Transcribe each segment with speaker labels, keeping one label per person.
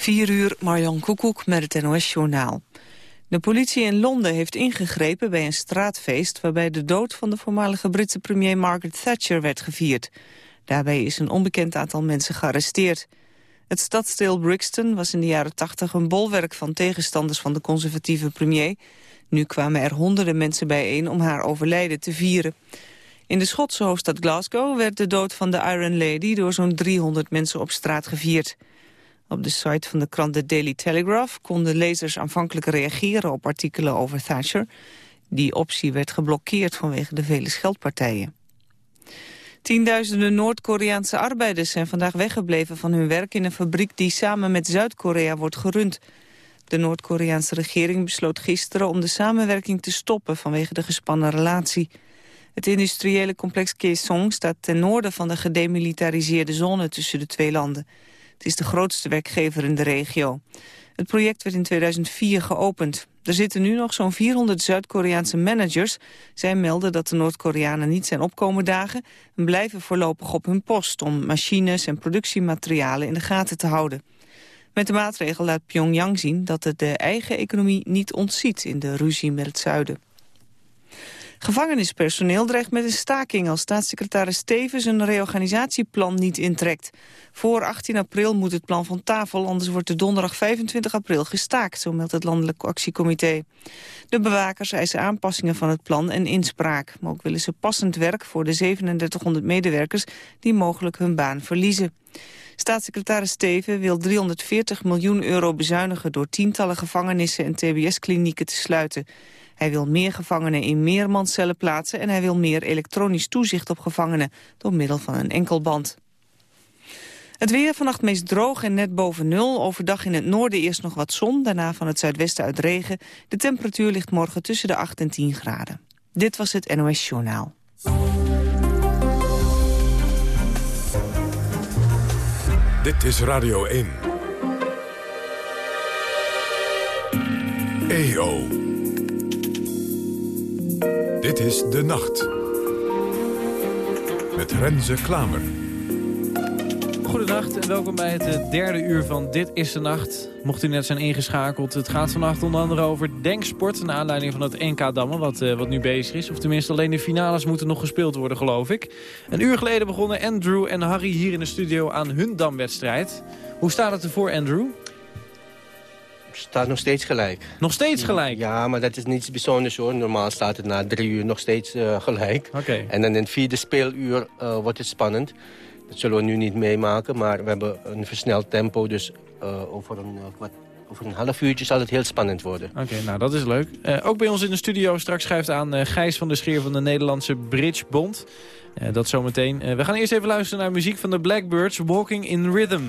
Speaker 1: 4 uur, Marjan Koekoek met het NOS-journaal. De politie in Londen heeft ingegrepen bij een straatfeest... waarbij de dood van de voormalige Britse premier Margaret Thatcher werd gevierd. Daarbij is een onbekend aantal mensen gearresteerd. Het stadsdeel Brixton was in de jaren 80 een bolwerk van tegenstanders van de conservatieve premier. Nu kwamen er honderden mensen bijeen om haar overlijden te vieren. In de Schotse hoofdstad Glasgow werd de dood van de Iron Lady... door zo'n 300 mensen op straat gevierd. Op de site van de krant The Daily Telegraph konden lezers aanvankelijk reageren op artikelen over Thatcher. Die optie werd geblokkeerd vanwege de vele scheldpartijen. Tienduizenden Noord-Koreaanse arbeiders zijn vandaag weggebleven van hun werk in een fabriek die samen met Zuid-Korea wordt gerund. De Noord-Koreaanse regering besloot gisteren om de samenwerking te stoppen vanwege de gespannen relatie. Het industriële complex Kaesong staat ten noorden van de gedemilitariseerde zone tussen de twee landen. Het is de grootste werkgever in de regio. Het project werd in 2004 geopend. Er zitten nu nog zo'n 400 Zuid-Koreaanse managers. Zij melden dat de Noord-Koreanen niet zijn opkomen dagen... en blijven voorlopig op hun post om machines en productiematerialen in de gaten te houden. Met de maatregel laat Pyongyang zien dat het de eigen economie niet ontziet in de ruzie met het zuiden. Gevangenispersoneel dreigt met een staking als staatssecretaris Stevens een reorganisatieplan niet intrekt. Voor 18 april moet het plan van tafel, anders wordt de donderdag 25 april gestaakt, zo meldt het Landelijk Actiecomité. De bewakers eisen aanpassingen van het plan en inspraak. Maar ook willen ze passend werk voor de 3700 medewerkers die mogelijk hun baan verliezen. Staatssecretaris Steven wil 340 miljoen euro bezuinigen door tientallen gevangenissen en tbs-klinieken te sluiten. Hij wil meer gevangenen in meermanscellen plaatsen... en hij wil meer elektronisch toezicht op gevangenen... door middel van een enkelband. Het weer vannacht meest droog en net boven nul. Overdag in het noorden eerst nog wat zon, daarna van het zuidwesten uit regen. De temperatuur ligt morgen tussen de 8 en 10 graden. Dit was het NOS Journaal.
Speaker 2: Dit is Radio 1. EO. Dit is De Nacht. Met Renze Klamer.
Speaker 3: Goedenacht en welkom bij het eh, derde uur van Dit is de Nacht. Mocht u net zijn ingeschakeld, het gaat vannacht onder andere over denksport... naar aanleiding van het NK-dammen, wat, uh, wat nu bezig is. Of tenminste, alleen de finales moeten nog gespeeld worden, geloof ik. Een uur geleden begonnen Andrew en Harry hier in de studio aan hun damwedstrijd. Hoe staat het ervoor, Andrew?
Speaker 4: Staat nog steeds gelijk.
Speaker 3: Nog steeds gelijk?
Speaker 4: Ja, maar dat is niets bijzonders hoor. Normaal staat het na drie uur nog steeds uh, gelijk.
Speaker 3: Oké.
Speaker 4: En dan in het vierde speeluur uh, wordt het spannend. Dat zullen we nu niet meemaken, maar we hebben een versneld tempo. Dus uh, over een wat over een half uurtje zal het heel spannend worden.
Speaker 3: Oké, nou dat is leuk. Ook bij ons in de studio straks schrijft aan Gijs van der Scheer van de Nederlandse Bridge Bond. Dat zometeen. we gaan eerst even luisteren naar muziek van de Blackbirds, Walking in Rhythm.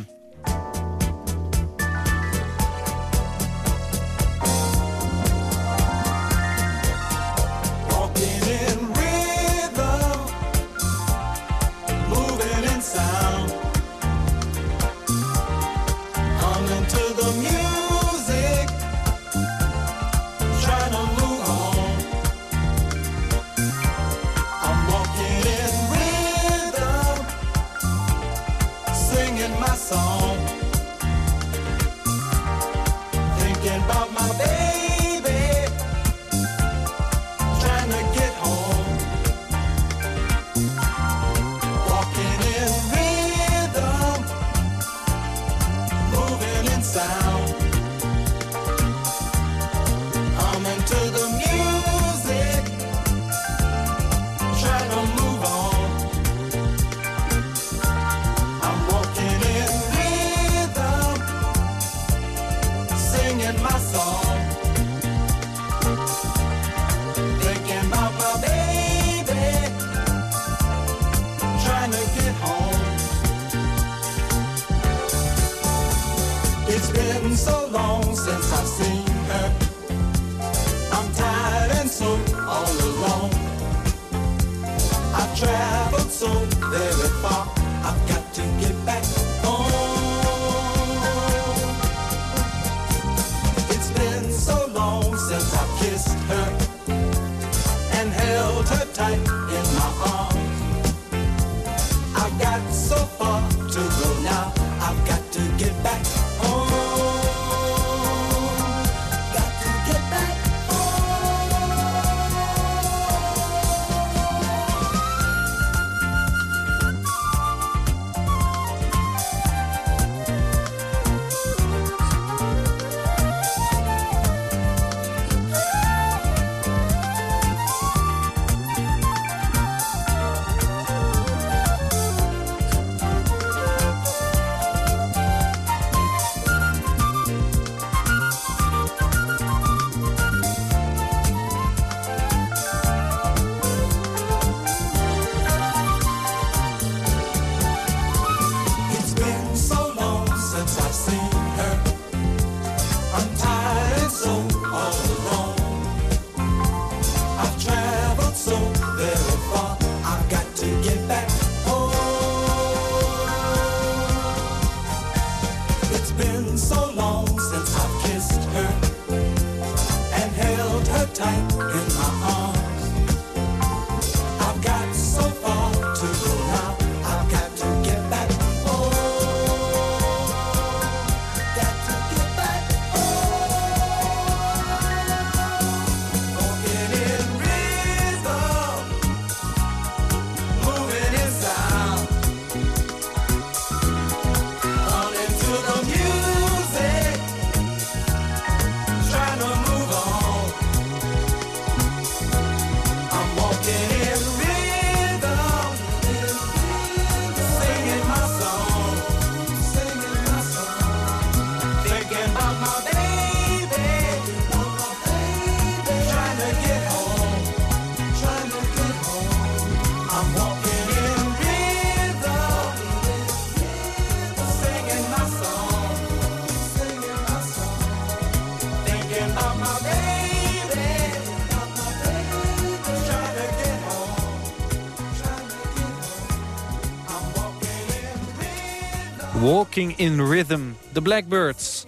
Speaker 5: In Rhythm, The
Speaker 3: Blackbirds.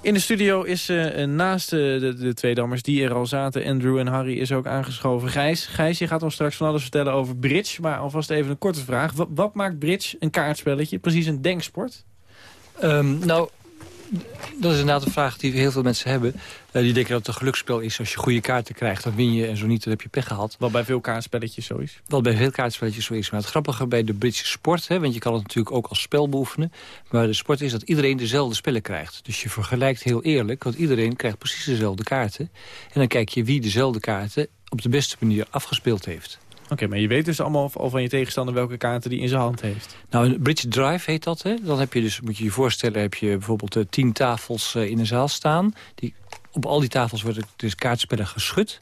Speaker 3: In de studio is eh, naast eh, de, de twee dammers die er al zaten... Andrew en Harry is ook aangeschoven. Gijs, Gijs, je gaat ons straks van alles vertellen over bridge. Maar alvast even een korte vraag. Wat, wat maakt bridge een kaartspelletje? Precies een denksport?
Speaker 6: Ehm, nou, dat is inderdaad een vraag die heel veel mensen hebben. Eh, die denken dat het een geluksspel is. Als je goede kaarten krijgt, dan win je. En zo niet, dan heb je pech gehad.
Speaker 3: Wat bij veel kaartspelletjes zo is.
Speaker 6: Wat bij veel kaartspelletjes zo is. Maar het grappige bij de Britse sport... Hè, want je kan het natuurlijk ook als spel beoefenen... maar de sport is dat iedereen dezelfde spellen krijgt. Dus je vergelijkt heel eerlijk, want iedereen krijgt precies dezelfde kaarten. En dan kijk je wie dezelfde kaarten op de beste manier afgespeeld heeft.
Speaker 3: Oké, maar je weet dus allemaal al van je tegenstander welke kaarten die in zijn hand heeft.
Speaker 6: Nou, een bridge drive heet dat. Hè? Dan heb je dus, moet je je voorstellen, heb je bijvoorbeeld eh, tien tafels eh, in een zaal staan. Die, op al die tafels worden dus kaartspellen geschud.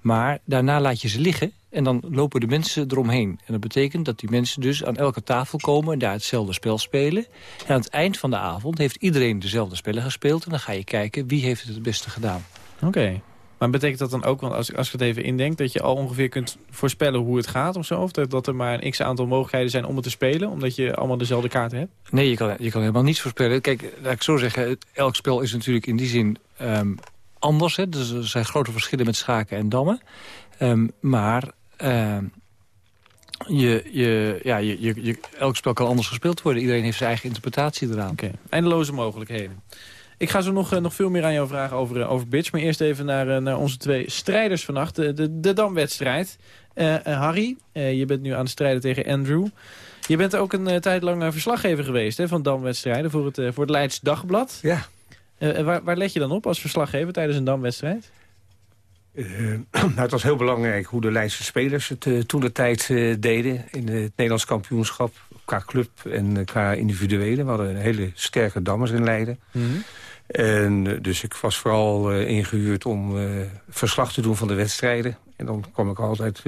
Speaker 6: Maar daarna laat je ze liggen en dan lopen de mensen eromheen. En dat betekent dat die mensen dus aan elke tafel komen... en daar hetzelfde spel spelen. En aan het eind van de avond heeft iedereen dezelfde spellen gespeeld... en dan ga je kijken wie heeft het het beste gedaan.
Speaker 3: Oké. Maar betekent dat dan ook, want als, als ik het even indenk... dat je al ongeveer kunt voorspellen hoe het gaat of zo? Of dat, dat er maar een x-aantal mogelijkheden zijn om het te spelen... omdat je allemaal dezelfde kaarten hebt?
Speaker 6: Nee, je kan, je kan helemaal niets voorspellen. Kijk, laat ik zo zeggen, elk spel is natuurlijk in die zin ehm, anders. Hè? Dus er zijn grote verschillen met schaken en dammen. Ehm, maar ehm, je, je, ja, je, je, je- elk spel kan anders gespeeld worden. Iedereen heeft zijn eigen interpretatie eraan.
Speaker 3: Oké, eindeloze mogelijkheden. Ik ga zo nog, eh, nog veel meer aan jou vragen over, eh, over Bitch. Maar eerst even naar, eh, naar onze twee strijders vannacht. De, de, de Damwedstrijd. Harry, je bent nu aan het strijden tegen Andrew. Je bent ook een tijd lang verslaggever geweest hè, van damwedstrijden voor het, voor het Leids Dagblad.
Speaker 7: Ja.
Speaker 3: Waar, waar let je dan op als verslaggever tijdens een damwedstrijd?
Speaker 7: Eh, nou, het was heel belangrijk hoe de Leidse spelers het toen de tijd deden... in het Nederlands kampioenschap, qua club en qua individuele. We hadden hele sterke dammers in Leiden. En eh, dus ik was vooral eh, ingehuurd om eh, verslag te doen van de wedstrijden. En dan kwam ik altijd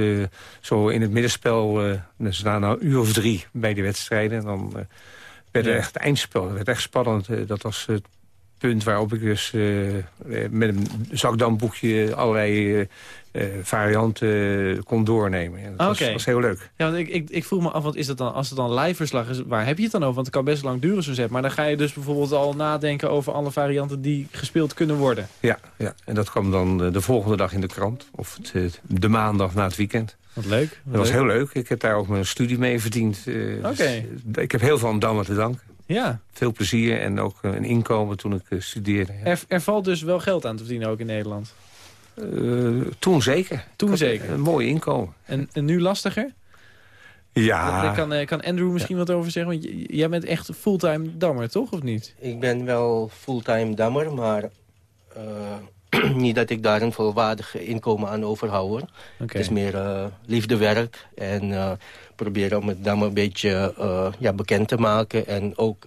Speaker 7: zo in het middenspel, dus na een uur of drie bij de wedstrijden. En dan werd er
Speaker 3: Ja.
Speaker 7: echt het eindspel, dat werd echt spannend. Dat was het punt waarop ik dus met een zakdamboekje allerlei eh, varianten kon doornemen. En dat was, was heel leuk.
Speaker 3: Ja, want ik, ik, ik vroeg me af, wat is dat dan, als het dan live verslag is, waar heb je het dan over? Want het kan best lang duren zo'n set. Maar dan ga je dus bijvoorbeeld al nadenken over alle varianten die gespeeld kunnen worden.
Speaker 7: Ja, ja, en dat kwam dan eh, de volgende dag in de krant. Of het, eh, de maandag na het weekend.
Speaker 3: Wat leuk.
Speaker 7: Dat was heel leuk. Ik heb daar ook mijn studie mee verdiend. dus,
Speaker 3: Oké.
Speaker 7: ik heb heel veel aan Dammen te danken.
Speaker 3: Ja,
Speaker 7: Veel plezier en ook een inkomen toen ik studeerde. ja.
Speaker 3: er, er valt dus wel geld aan te verdienen ook in Nederland.
Speaker 7: Eh, toen zeker.
Speaker 3: Toen
Speaker 7: had
Speaker 3: zeker.
Speaker 7: Een mooi inkomen.
Speaker 3: En, en nu lastiger?
Speaker 7: Ja,
Speaker 3: Daar kan, eh, kan Andrew misschien wat over zeggen? Want jij bent echt fulltime dammer, toch? Of niet?
Speaker 4: Ik ben wel fulltime dammer, maar eh, niet dat ik daar een volwaardig inkomen aan overhoud. Het is meer eh, liefdewerk en eh, proberen om het dammen een beetje eh, ja, bekend te maken. En ook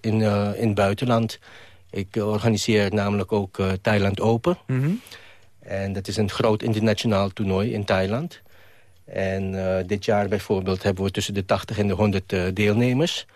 Speaker 4: in, eh, in het buitenland. Ik organiseer namelijk ook Thailand Open.
Speaker 3: Mhm.
Speaker 4: En dat is een groot internationaal toernooi in Thailand. En eh, dit jaar bijvoorbeeld hebben we tussen de 80 en de 100 eh, deelnemers...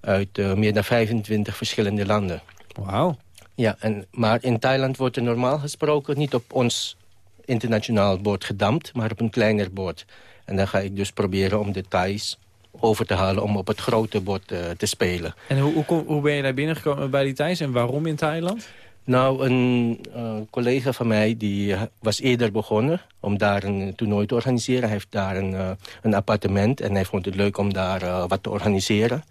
Speaker 4: uit eh, meer dan 25 verschillende landen.
Speaker 3: Wauw.
Speaker 4: Ja, en, maar in Thailand wordt er normaal gesproken niet op ons internationaal bord gedampt... maar op een kleiner bord. En dan ga ik dus proberen om de Thais over te halen om op het grote bord te spelen.
Speaker 3: En hoe, hoe, kom- hoe ben je daar binnengekomen bij die Thais en waarom in Thailand?
Speaker 4: Nou, een eh, collega van mij die eh, was eerder begonnen om daar een toernooi te organiseren. Hij heeft daar een, eh, een appartement en hij vond het leuk om daar wat te organiseren.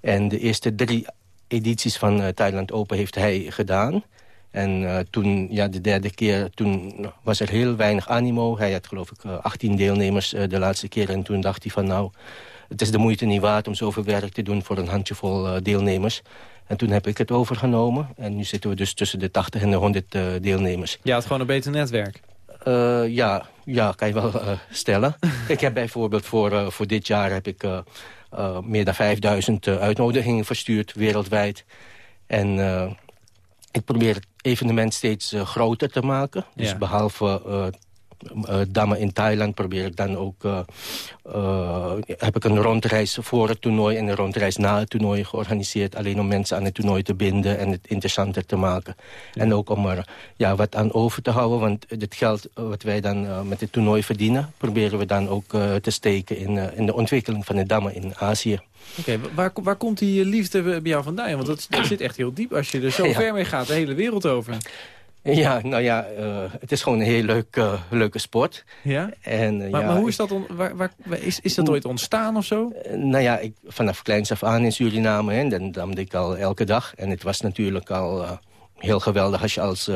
Speaker 4: En de eerste drie edities van Thailand Open heeft hij gedaan. En toen, ja, de derde keer, toen was er heel weinig animo. Hij had geloof ik eh, 18 deelnemers de laatste keer. En toen dacht hij van nou, het is de moeite niet waard om zoveel werk te doen voor een handjevol deelnemers. En toen heb ik het overgenomen. En nu zitten we dus tussen de 80 en de 100 eh, deelnemers.
Speaker 3: Je had gewoon een beter netwerk.
Speaker 4: Eh, ja, ja, kan je wel eh, stellen. ik heb bijvoorbeeld voor, voor dit jaar heb ik, meer dan 5000 eh, uitnodigingen verstuurd wereldwijd. En ik probeer het evenement steeds groter te maken. Dus
Speaker 3: Ja.
Speaker 4: behalve eh, dammen in Thailand probeer ik dan ook... eh, eh, heb ik een rondreis voor het toernooi en een rondreis na het toernooi georganiseerd. Alleen om mensen aan het toernooi te binden en het interessanter te maken. En ook om er ja, wat aan over te houden. Want het geld wat wij dan met het toernooi verdienen... proberen we dan ook te steken in, in de ontwikkeling van de dammen in Azië.
Speaker 3: Oké, waar, waar komt die liefde bij jou vandaan? Want dat, dat zit echt heel diep als je er zo
Speaker 4: Ja.
Speaker 3: ver mee gaat, de hele wereld over.
Speaker 4: Ja, nou ja, eh, het is gewoon een heel leuk, eh, leuke sport.
Speaker 3: Ja?
Speaker 4: En,
Speaker 3: Maar,
Speaker 4: ja,
Speaker 3: maar hoe is dat, on- waar, waar, is, is dat ooit ontstaan of zo?
Speaker 4: Eh, Nou ja, ik, vanaf kleins af aan in Suriname, hè, dan damde ik al elke dag. En het was natuurlijk al heel geweldig als je als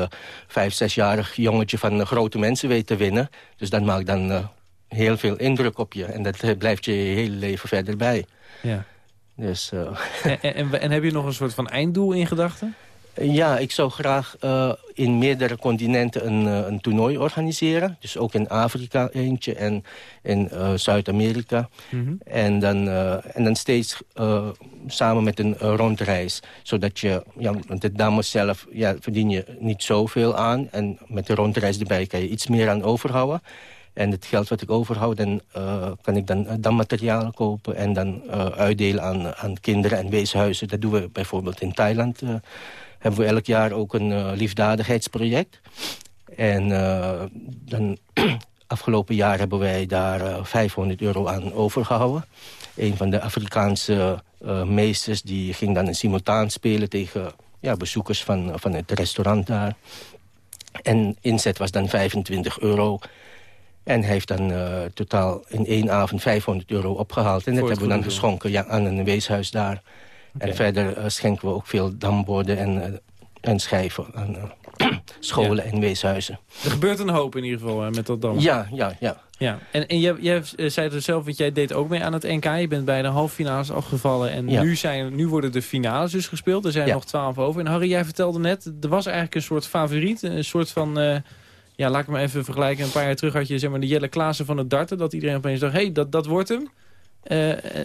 Speaker 4: vijf, zesjarig jongetje van grote mensen weet te winnen. Dus dat maakt dan heel veel indruk op je. En dat blijft je je hele leven verder bij.
Speaker 3: Ja.
Speaker 4: Dus
Speaker 3: en, en, en heb je nog een soort van einddoel in gedachten?
Speaker 4: Ja, ik zou graag eh, in meerdere continenten een, eh, een toernooi organiseren. Dus ook in Afrika eentje en in eh, Zuid-Amerika. En dan, en dan steeds samen met een rondreis. Zodat je, ja, want de dames zelf ja, verdien je niet zoveel aan. En met de rondreis erbij kan je iets meer aan overhouden. En het geld wat ik overhoud, dan kan ik dan, dan materialen kopen... en dan uitdelen aan, aan kinderen en weeshuizen. Dat doen we bijvoorbeeld in Thailand. Hebben we elk jaar ook een eh, liefdadigheidsproject. En eh, dan, afgelopen jaar hebben wij daar eh, 500 euro aan overgehouden. Een van de Afrikaanse eh, meesters die ging dan een simultaan spelen... tegen ja, bezoekers van, van het restaurant daar. En inzet was dan 25 euro. En hij heeft dan eh, totaal in één avond 500 euro opgehaald. En dat hebben we dan geschonken ja, aan een weeshuis daar. En verder eh, schenken we ook veel damborden en, eh, en schijven aan eh, scholen en weeshuizen.
Speaker 3: Er gebeurt een hoop in ieder geval met dat dam.
Speaker 4: Ja, ja, ja.
Speaker 3: Ja, en, en jij, jij zei het zelf, want jij deed ook mee aan het NK. Je bent bij de halffinales afgevallen en
Speaker 4: Ja.
Speaker 3: nu, zijn, nu worden de finales dus gespeeld. Er zijn
Speaker 4: Ja.
Speaker 3: nog twaalf over. En Harry, jij vertelde net, er was eigenlijk een soort favoriet. Een soort van, ja, laat ik me even vergelijken. Een paar jaar terug had je zeg maar, de Jelle Klaassen van het darten. Dat iedereen opeens dacht, hé, hey, dat, dat wordt hem.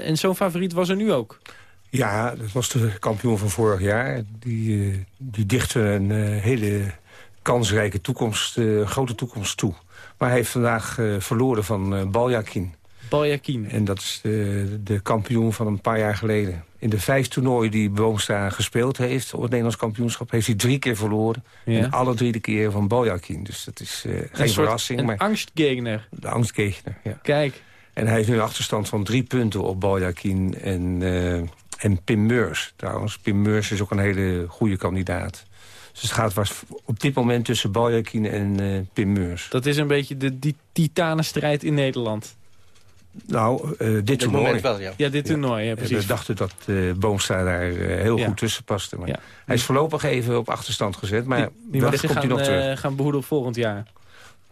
Speaker 3: En zo'n favoriet was er nu ook.
Speaker 7: Ja, dat was de kampioen van vorig jaar. Die, eh, die dichtte een eh, hele kansrijke toekomst, eh, grote toekomst toe. Maar hij heeft vandaag verloren van Baljakin.
Speaker 3: Baljakin.
Speaker 7: En dat is de, de kampioen van een paar jaar geleden. In de vijf toernooien die Boomstra gespeeld heeft... op het Nederlands kampioenschap... heeft hij drie keer verloren.
Speaker 3: Ja.
Speaker 7: En alle drie de keer van Baljakin. Dus dat is
Speaker 3: Een
Speaker 7: geen
Speaker 3: soort-
Speaker 7: verrassing,
Speaker 3: Een
Speaker 7: maar
Speaker 3: angstgegner.
Speaker 7: de angstgegner. Ja.
Speaker 3: Kijk.
Speaker 7: En hij heeft nu een achterstand van drie punten op Baljakin en, en Pim Meurs. Trouwens, Pim Meurs is ook een hele goede kandidaat. Dus het gaat was op dit moment tussen Baljakin en eh, Pim Meurs.
Speaker 3: Dat is een beetje de die titanenstrijd in Nederland.
Speaker 7: Nou, eh, dit toernooi.
Speaker 4: moment wel, ja.
Speaker 3: Ja, dit toernooi, ja, precies.
Speaker 7: We dachten dat eh Boomstra daar heel
Speaker 3: Ja.
Speaker 7: goed tussen paste. Maar
Speaker 3: Ja.
Speaker 7: Hij is voorlopig even op achterstand gezet. Maar
Speaker 3: Die, die mag
Speaker 7: wellicht komt
Speaker 3: gaan,
Speaker 7: hij nog terug.
Speaker 3: eh, gaan behoeden op volgend jaar.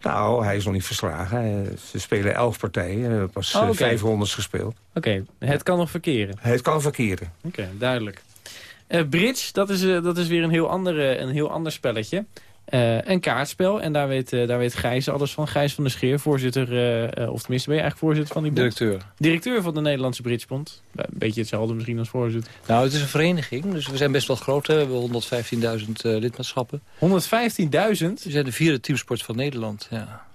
Speaker 7: Nou, hij is nog niet verslagen. Ze spelen elf partijen. eh, Pas
Speaker 3: Oh,
Speaker 7: eh,
Speaker 3: oké.
Speaker 7: vijf rondes gespeeld.
Speaker 3: Oké, het kan nog verkeren.
Speaker 7: Het kan verkeren.
Speaker 3: Oké, duidelijk. Eh, bridge, dat is, eh, dat is weer een heel, andere, een heel ander spelletje. Eh, een kaartspel, en daar weet, eh, daar weet Gijs alles van. Gijs van der Scheer, voorzitter, eh, of tenminste ben je eigenlijk voorzitter van die bond?
Speaker 6: Directeur.
Speaker 3: Directeur van de Nederlandse Bridgebond. Een beetje hetzelfde misschien als voorzitter.
Speaker 6: Nou, het is een vereniging, dus we zijn best wel groot. hè. We hebben 115.000 eh, lidmaatschappen.
Speaker 3: 115.000?
Speaker 6: We zijn de vierde teamsport van Nederland, ja.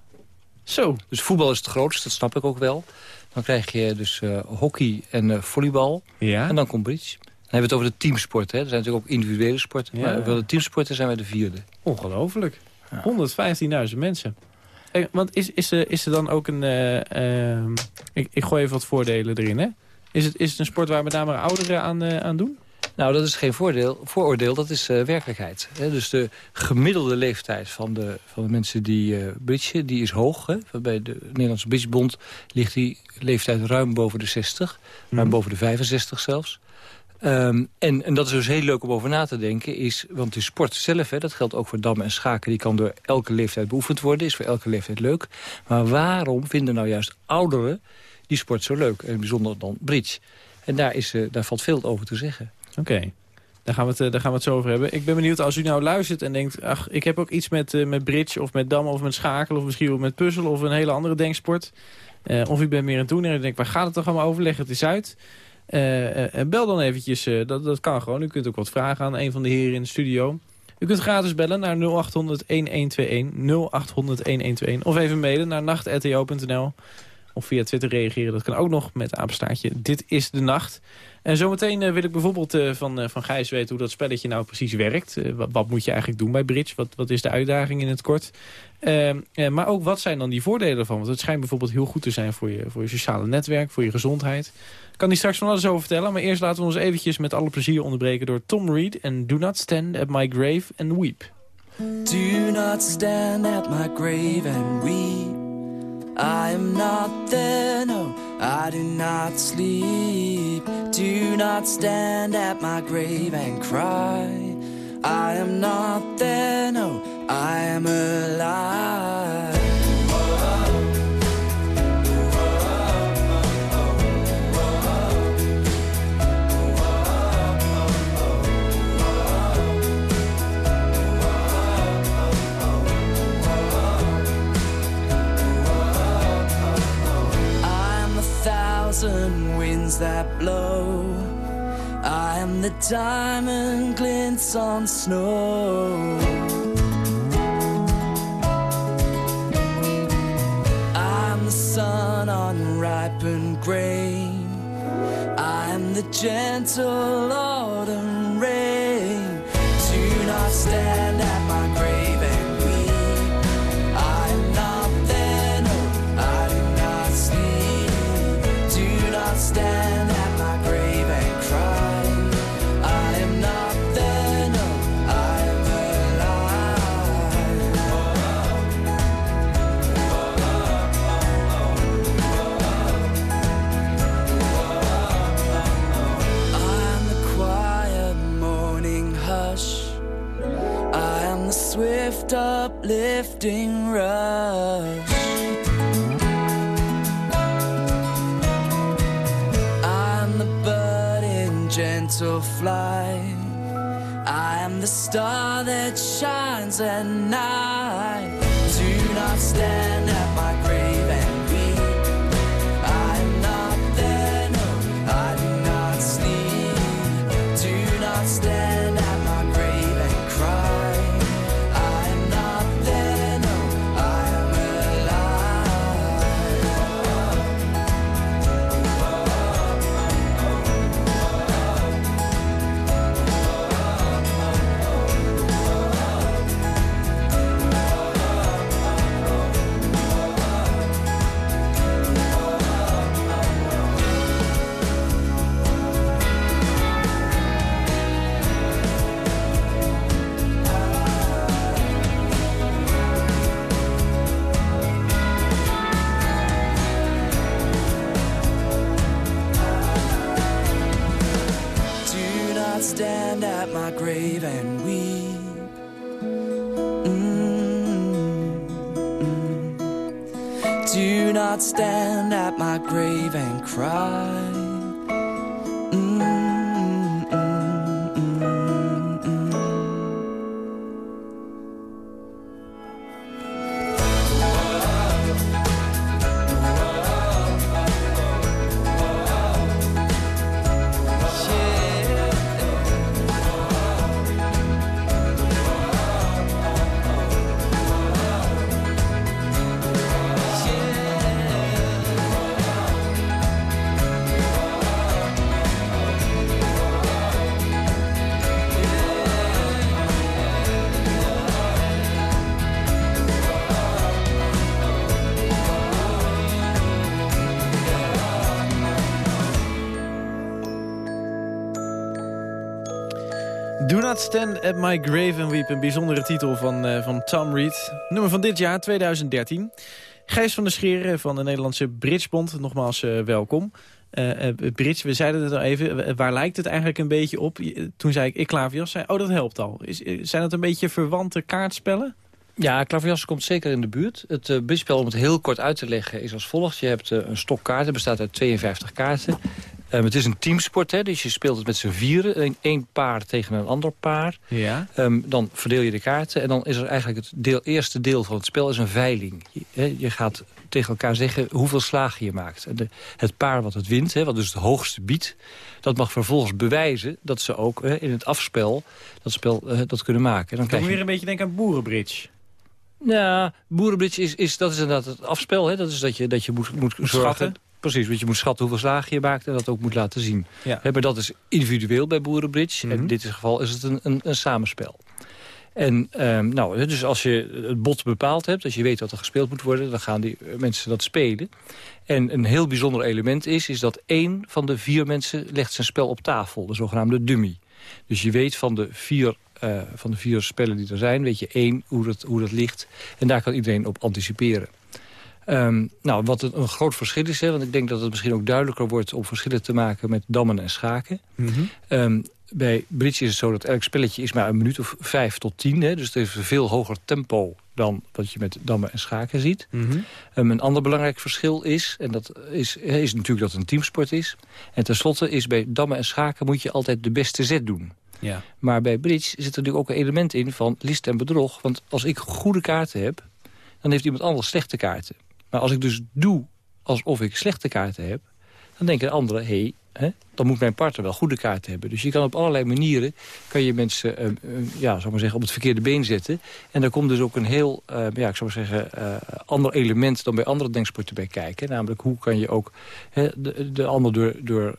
Speaker 3: Zo.
Speaker 6: Dus voetbal is het grootste, dat snap ik ook wel. Dan krijg je dus hockey en volleybal.
Speaker 3: Ja.
Speaker 6: En dan komt bridge. Hebben we het over de teamsport. Hè. Er zijn natuurlijk ook individuele sporten.
Speaker 3: Ja.
Speaker 6: Maar over de teamsporten zijn wij de vierde.
Speaker 3: Ongelooflijk. 115.000 mensen. Eh, want is, is, er, is er dan ook een... eh, ehm, ik, ik gooi even wat voordelen erin, hè? Is het, is het een sport waar met name ouderen aan, eh, aan doen?
Speaker 6: Nou, dat is geen voordeel, vooroordeel, dat is eh, werkelijkheid. Dus de gemiddelde leeftijd van de, van de mensen die uh, bridgen, die is hoog. Hè? Bij de Nederlandse Bridgebond ligt die leeftijd ruim boven de 60. Ruim boven de 65 zelfs. Um, en, en dat is dus heel leuk om over na te denken. Is, want de sport zelf, hè, dat geldt ook voor dammen en schaken... die kan door elke leeftijd beoefend worden. Is voor elke leeftijd leuk. Maar waarom vinden nou juist ouderen die sport zo leuk? En bijzonder dan bridge. En daar, is, uh, daar valt veel over te zeggen.
Speaker 3: Oké. Daar gaan, we het, daar gaan we het zo over hebben. Ik ben benieuwd als u nou luistert en denkt... ach, ik heb ook iets met, uh, met bridge of met dammen of met schakel... of misschien wel met puzzel of een hele andere denksport. Of u bent meer een toener en denkt... waar gaat het toch allemaal over? Leg het eens uit. Uh, bel dan eventjes, dat, dat kan gewoon. U kunt ook wat vragen aan een van de heren in de studio. U kunt gratis bellen naar 0800-1121, 0800-1121... of even mailen naar nacht.rto.nl. Of via Twitter reageren, dat kan ook nog met apenstaartje. Dit is de nacht. En zometeen uh, wil ik bijvoorbeeld uh, van, uh, van Gijs weten hoe dat spelletje nou precies werkt. Wat, moet je eigenlijk doen bij bridge? Wat, wat is de uitdaging in het kort? Ehm, maar ook wat zijn dan die voordelen ervan? Want het schijnt bijvoorbeeld heel goed te zijn voor je, voor je sociale netwerk, voor je gezondheid. Ik kan die straks van alles over vertellen. Maar eerst laten we ons eventjes met alle plezier onderbreken door Tom Reed. En Do Not Stand at My Grave and Weep.
Speaker 8: Do not stand at my grave and weep. I am not there, no, I do not sleep. Do not stand at my grave and cry. I am not there, no, I am alive. Winds that blow. I am the diamond glints on snow. I'm the sun on ripened grain. I am the gentle autumn rain. Do not stand hush. I am the swift uplifting rush. I'm the budding gentle flight. I am the star that shines at night. Do not stand not stand at my grave and cry. Stand at my grave and weep.
Speaker 3: Een bijzondere titel van, eh, van Tom Reed. Nummer van dit jaar, 2013. Gijs van der Scheren van de Nederlandse Bridgebond. Nogmaals eh, welkom. Eh, eh, Bridge, we zeiden het al even. eh, Waar lijkt het eigenlijk een beetje op? Toen zei ik, ik klaverjas. Zei, oh, dat helpt al. Is, eh, zijn het een beetje verwante kaartspellen?
Speaker 6: Ja, klaverjas komt zeker in de buurt. Het uh, om het heel kort uit te leggen, is als volgt. Je hebt eh, een stok kaarten, bestaat uit 52 kaarten. Ehm, het is een teamsport, hè, dus je speelt het met z'n vieren. Een- Eén paar tegen een ander paar.
Speaker 3: Ja.
Speaker 6: Ehm, dan verdeel je de kaarten en dan is er eigenlijk het deel, eerste deel van het spel is een veiling. Je, hè, je gaat tegen elkaar zeggen hoeveel slagen je maakt. En de, het paar wat het wint, hè, wat dus het hoogste biedt... dat mag vervolgens bewijzen dat ze ook hè, in het afspel dat spel eh, dat kunnen maken. Dan
Speaker 3: moet
Speaker 6: je
Speaker 3: weer een beetje denken aan boerenbridge.
Speaker 6: ja, boerenbridge is, is, dat is inderdaad het afspel. Hè? Dat is dat je, dat je moet, moet, zorgen...
Speaker 3: schatten.
Speaker 6: Precies, want je moet schatten hoeveel slagen je maakt en dat ook moet laten zien.
Speaker 3: Ja.
Speaker 6: Maar dat is individueel bij boerenbridge. En
Speaker 3: Mhm.
Speaker 6: in dit geval is het een, een, een samenspel. En ehm, nou, dus als je het bot bepaald hebt, als je weet wat er gespeeld moet worden... dan gaan die eh, mensen dat spelen. En een heel bijzonder element is, is dat één van de vier mensen legt zijn spel op tafel. De zogenaamde dummy. Dus je weet van de vier, eh, van de vier spellen die er zijn, weet je één hoe dat, hoe dat ligt. En daar kan iedereen op anticiperen. Ehm, nou, wat een, groot verschil is, hè, want ik denk dat het misschien ook duidelijker wordt... om verschillen te maken met dammen en schaken. Ehm, bij bridge is het zo dat elk spelletje is maar een minuut of vijf tot tien. Hè, dus het heeft een veel hoger tempo dan wat je met dammen en schaken ziet.
Speaker 3: Mhm.
Speaker 6: Ehm, een ander belangrijk verschil is, en dat is, is natuurlijk dat het een teamsport is. En tenslotte is bij dammen en schaken moet je altijd de beste zet doen.
Speaker 3: Ja.
Speaker 6: Maar bij bridge zit er natuurlijk ook een element in van list en bedrog. Want als ik goede kaarten heb, dan heeft iemand anders slechte kaarten. Maar als ik dus doe alsof ik slechte kaarten heb... dan denken de anderen, hé, hè, dan moet mijn partner wel goede kaarten hebben. Dus je kan op allerlei manieren kan je mensen eh, eh, ja, zou maar zeggen, op het verkeerde been zetten. En daar komt dus ook een heel eh, ja, ik zou maar zeggen, ander element dan bij andere denksporten bij kijken. Namelijk hoe kan je ook de, de ander door, door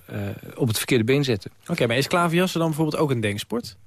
Speaker 6: op het verkeerde been zetten.
Speaker 3: Oké, maar is klaverjassen dan bijvoorbeeld ook een denksport?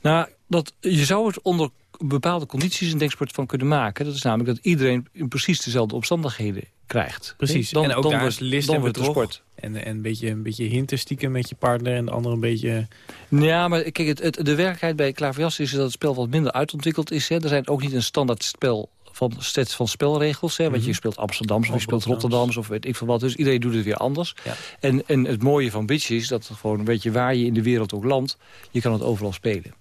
Speaker 6: Nou, dat, je zou het onder bepaalde condities een denksport van kunnen maken. Dat is namelijk dat iedereen in precies dezelfde omstandigheden krijgt.
Speaker 3: Precies.
Speaker 6: Dan,
Speaker 3: en ook
Speaker 6: dan
Speaker 3: daar
Speaker 6: wordt,
Speaker 3: is list
Speaker 6: dan
Speaker 3: en
Speaker 6: wordt het sport.
Speaker 3: En, en een beetje, een beetje hinten stiekem met je partner en de ander een beetje...
Speaker 6: Ja, maar kijk, het, het- de werkelijkheid bij klaverjassen is dat het spel wat minder uitontwikkeld is. Hè. Er zijn ook niet een standaard spel van sets van spelregels. Hè, want je speelt Amsterdams of je speelt
Speaker 3: Rotterdams.
Speaker 6: Of weet ik veel wat. Dus iedereen doet het weer anders.
Speaker 3: Ja.
Speaker 6: En, en het mooie van Bridge is dat gewoon, weet je, waar je in de wereld ook landt, je kan het overal spelen.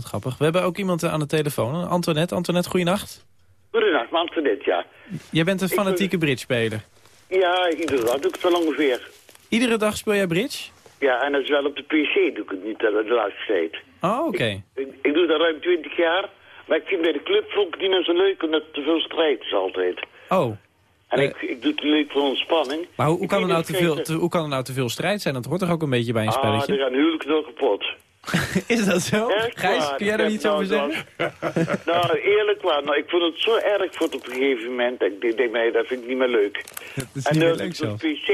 Speaker 3: Wat grappig. We hebben ook iemand eh, aan de telefoon. Antoinette. Antoinette, goeienacht.
Speaker 9: Goedendag, Manfred, ja.
Speaker 3: Jij bent een fanatieke bridge-speler.
Speaker 9: Ja, iedere dag doe ik het wel ongeveer.
Speaker 3: Iedere dag speel jij bridge?
Speaker 9: Ja, en dat is wel op de PC, doe ik het niet eh, de laatste tijd.
Speaker 3: Oh, oké.
Speaker 9: Ik, ik doe dat ruim 20 jaar, maar ik vind bij de club vond ik meer zo leuk, omdat te veel strijd is altijd.
Speaker 3: Oh,
Speaker 9: En
Speaker 3: Eh.
Speaker 9: ik, ik doe het leuk voor ontspanning.
Speaker 3: maar hoe, kan er nou te veel, te- hoe kan er nou te veel strijd zijn? Dat hoort toch ook een beetje bij een
Speaker 9: Ah,
Speaker 3: spelletje?
Speaker 9: er gaan huwelijken door kapot.
Speaker 3: Is dat zo?
Speaker 9: Echt
Speaker 3: Gijs,
Speaker 9: waar,
Speaker 3: kun jij
Speaker 9: heb
Speaker 3: iets over
Speaker 9: nou
Speaker 3: zeggen?
Speaker 9: Nou, eerlijk waar, nou, ik vond het zo erg voor het op een gegeven moment. Ik denk, nee, dat vind ik niet meer leuk.
Speaker 3: Dat is
Speaker 9: en
Speaker 3: niet meer leuk.
Speaker 9: PC,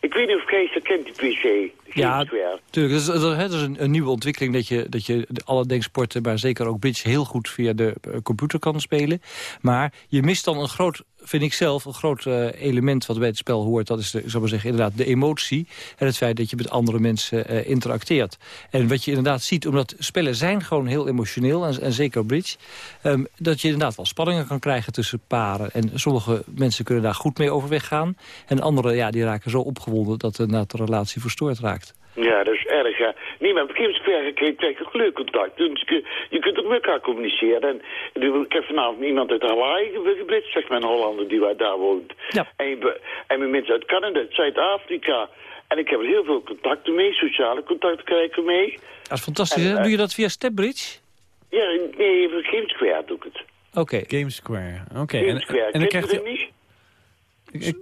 Speaker 9: ik weet niet of Kees dat kent, die PC.
Speaker 6: Ja,
Speaker 9: Gamesware.
Speaker 6: Tuurlijk, dat is, dat is- dat is een, een nieuwe ontwikkeling dat je, dat je alle denksporten, maar zeker ook bridge, heel goed via de eh, computer kan spelen. Maar je mist dan een groot, vind ik zelf, een groot eh, element wat bij het spel hoort. Dat is, de, maar zeggen, inderdaad de emotie en het feit dat je met andere mensen eh, interacteert. En wat je inderdaad ziet, omdat spellen zijn gewoon heel emotioneel, en, en zeker bridge, ehm, dat je inderdaad wel spanningen kan krijgen tussen paren. En sommige mensen kunnen daar goed mee overweg gaan. En anderen, ja, die raken zo opgewonden dat de relatie verstoord raakt.
Speaker 9: Ja, dat is erg, ja. Nee, maar op Gamesware krijg je toch leuk contact. Dus je, je kunt ook met elkaar communiceren. En, en ik heb vanavond iemand uit Hawaii geblitst, zeg maar, een Hollander die waar daar woont.
Speaker 6: Ja.
Speaker 9: En, en met mensen uit Canada, Zuid-Afrika. En ik heb er heel veel contacten mee, sociale contacten krijg ik mee.
Speaker 6: Dat is fantastisch.
Speaker 9: En,
Speaker 6: hè?
Speaker 9: eh,
Speaker 6: Doe je dat via Stepbridge?
Speaker 9: Ja, nee, voor Gamesware doe ik het.
Speaker 6: Oké.
Speaker 3: Game Square. Oké. En,
Speaker 9: Gamesware,
Speaker 3: en dan krijgt
Speaker 9: u niet?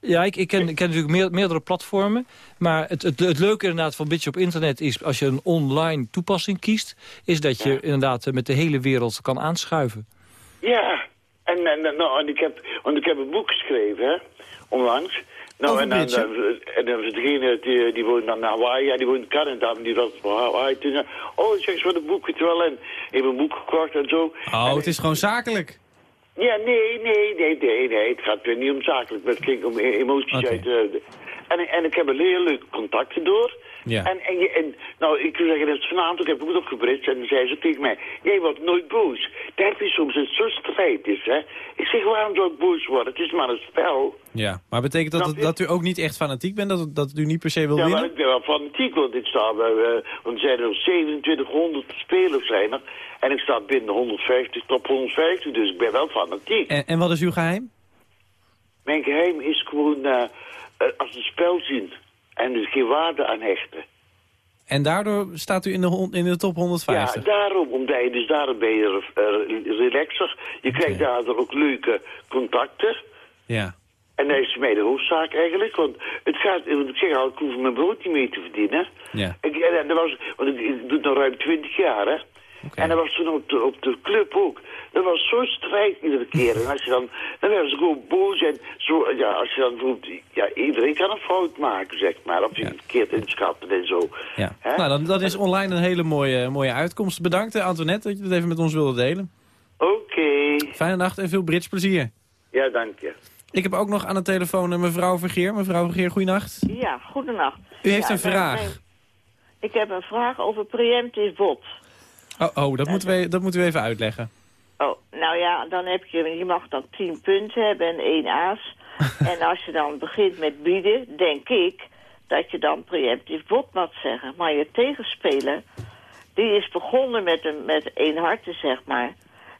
Speaker 6: Ja, ik, ik, ken, ik ken natuurlijk meer, meerdere platformen. Maar het, het, het leuke inderdaad van Bitch op internet is... als je een online toepassing kiest... is dat je inderdaad eh, met de hele wereld kan aanschuiven.
Speaker 9: Ja, en, en, nou, en, ik heb, want ik heb een boek geschreven, hè, onlangs. Nou,
Speaker 3: Over
Speaker 9: en dan, eh, en dan was degene die, die woont in Hawaii, ja, die woont in Canada, maar die was van Hawaii. Toen, zei, oh, zeg eens wat een boek, je wel, en ik heb een boek gekocht en zo.
Speaker 3: Oh,
Speaker 9: En-
Speaker 3: het is gewoon zakelijk.
Speaker 9: Ja, nee, nee, nee, nee, nee, het gaat weer niet om zakelijk, maar het ging om e- emoties
Speaker 3: Oké.
Speaker 9: uit. eh, en, en ik heb een leuke contacten door.
Speaker 3: Ja.
Speaker 9: En, en, je, en nou, ik wil zeggen, dat vanavond ook heb ik het opgebritst en dan zei ze tegen mij, jij wordt nooit boos. Daar heb je soms een zo'n strijd is, hè. Ik zeg, waarom zou ik boos worden? Het is maar een spel.
Speaker 3: Ja, maar betekent dat, dat u ook niet echt fanatiek bent? Dat, dat u niet per se wil
Speaker 9: Ja,
Speaker 3: winnen?
Speaker 9: ik ben wel fanatiek, want ik sta bij, eh, want er zijn er 2700 spelers zijn er. En ik sta binnen 150, top 150, dus ik ben wel fanatiek.
Speaker 3: En, en wat is uw geheim?
Speaker 9: Mijn geheim is gewoon eh, eh, als een spel zien en er geen waarde aan hechten.
Speaker 3: En daardoor staat u in de, in de top 150?
Speaker 9: Ja, daarom, omdat je dus daarom ben je eh, relaxer. Je krijgt daardoor ook leuke contacten.
Speaker 3: Ja.
Speaker 9: En dat is mij de hoofdzaak eigenlijk, want het gaat, want ik zeg al, ik hoef mijn brood niet mee te verdienen.
Speaker 3: Ja.
Speaker 9: Ik, en, en dat was, want ik, ik doe het al ruim twintig jaar, hè. En dat was toen op de, op de club ook. Dat was zo strijd iedere keer. En als je dan, dan werden ze gewoon boos en zo, ja, als je dan bijvoorbeeld, ja, iedereen kan een fout maken, zeg maar. Of je
Speaker 3: Ja.
Speaker 9: verkeerd inschatten en zo.
Speaker 3: Ja. Nou, dan, dat is online een hele mooie, mooie uitkomst. Bedankt, eh, Antoinette, dat je dat even met ons wilde delen.
Speaker 9: Oké.
Speaker 3: Fijne nacht en veel Brits plezier.
Speaker 9: Ja, dank je.
Speaker 3: Ik heb ook nog aan de telefoon eh, mevrouw Vergeer. Mevrouw Vergeer, goeienacht.
Speaker 10: Ja, goedenacht.
Speaker 3: U heeft
Speaker 10: Ja,
Speaker 3: een vraag.
Speaker 10: Ik heb een vraag over preemptief bot.
Speaker 3: Oh, oh dat, moeten we, dat moeten we even uitleggen.
Speaker 10: Oh, nou ja, dan heb je, je mag dan 10 punten hebben en één aas. en als je dan begint met bieden, denk ik dat je dan preemptief bot mag zeggen. Maar je tegenspeler, die is begonnen met een, met één harte, zeg maar.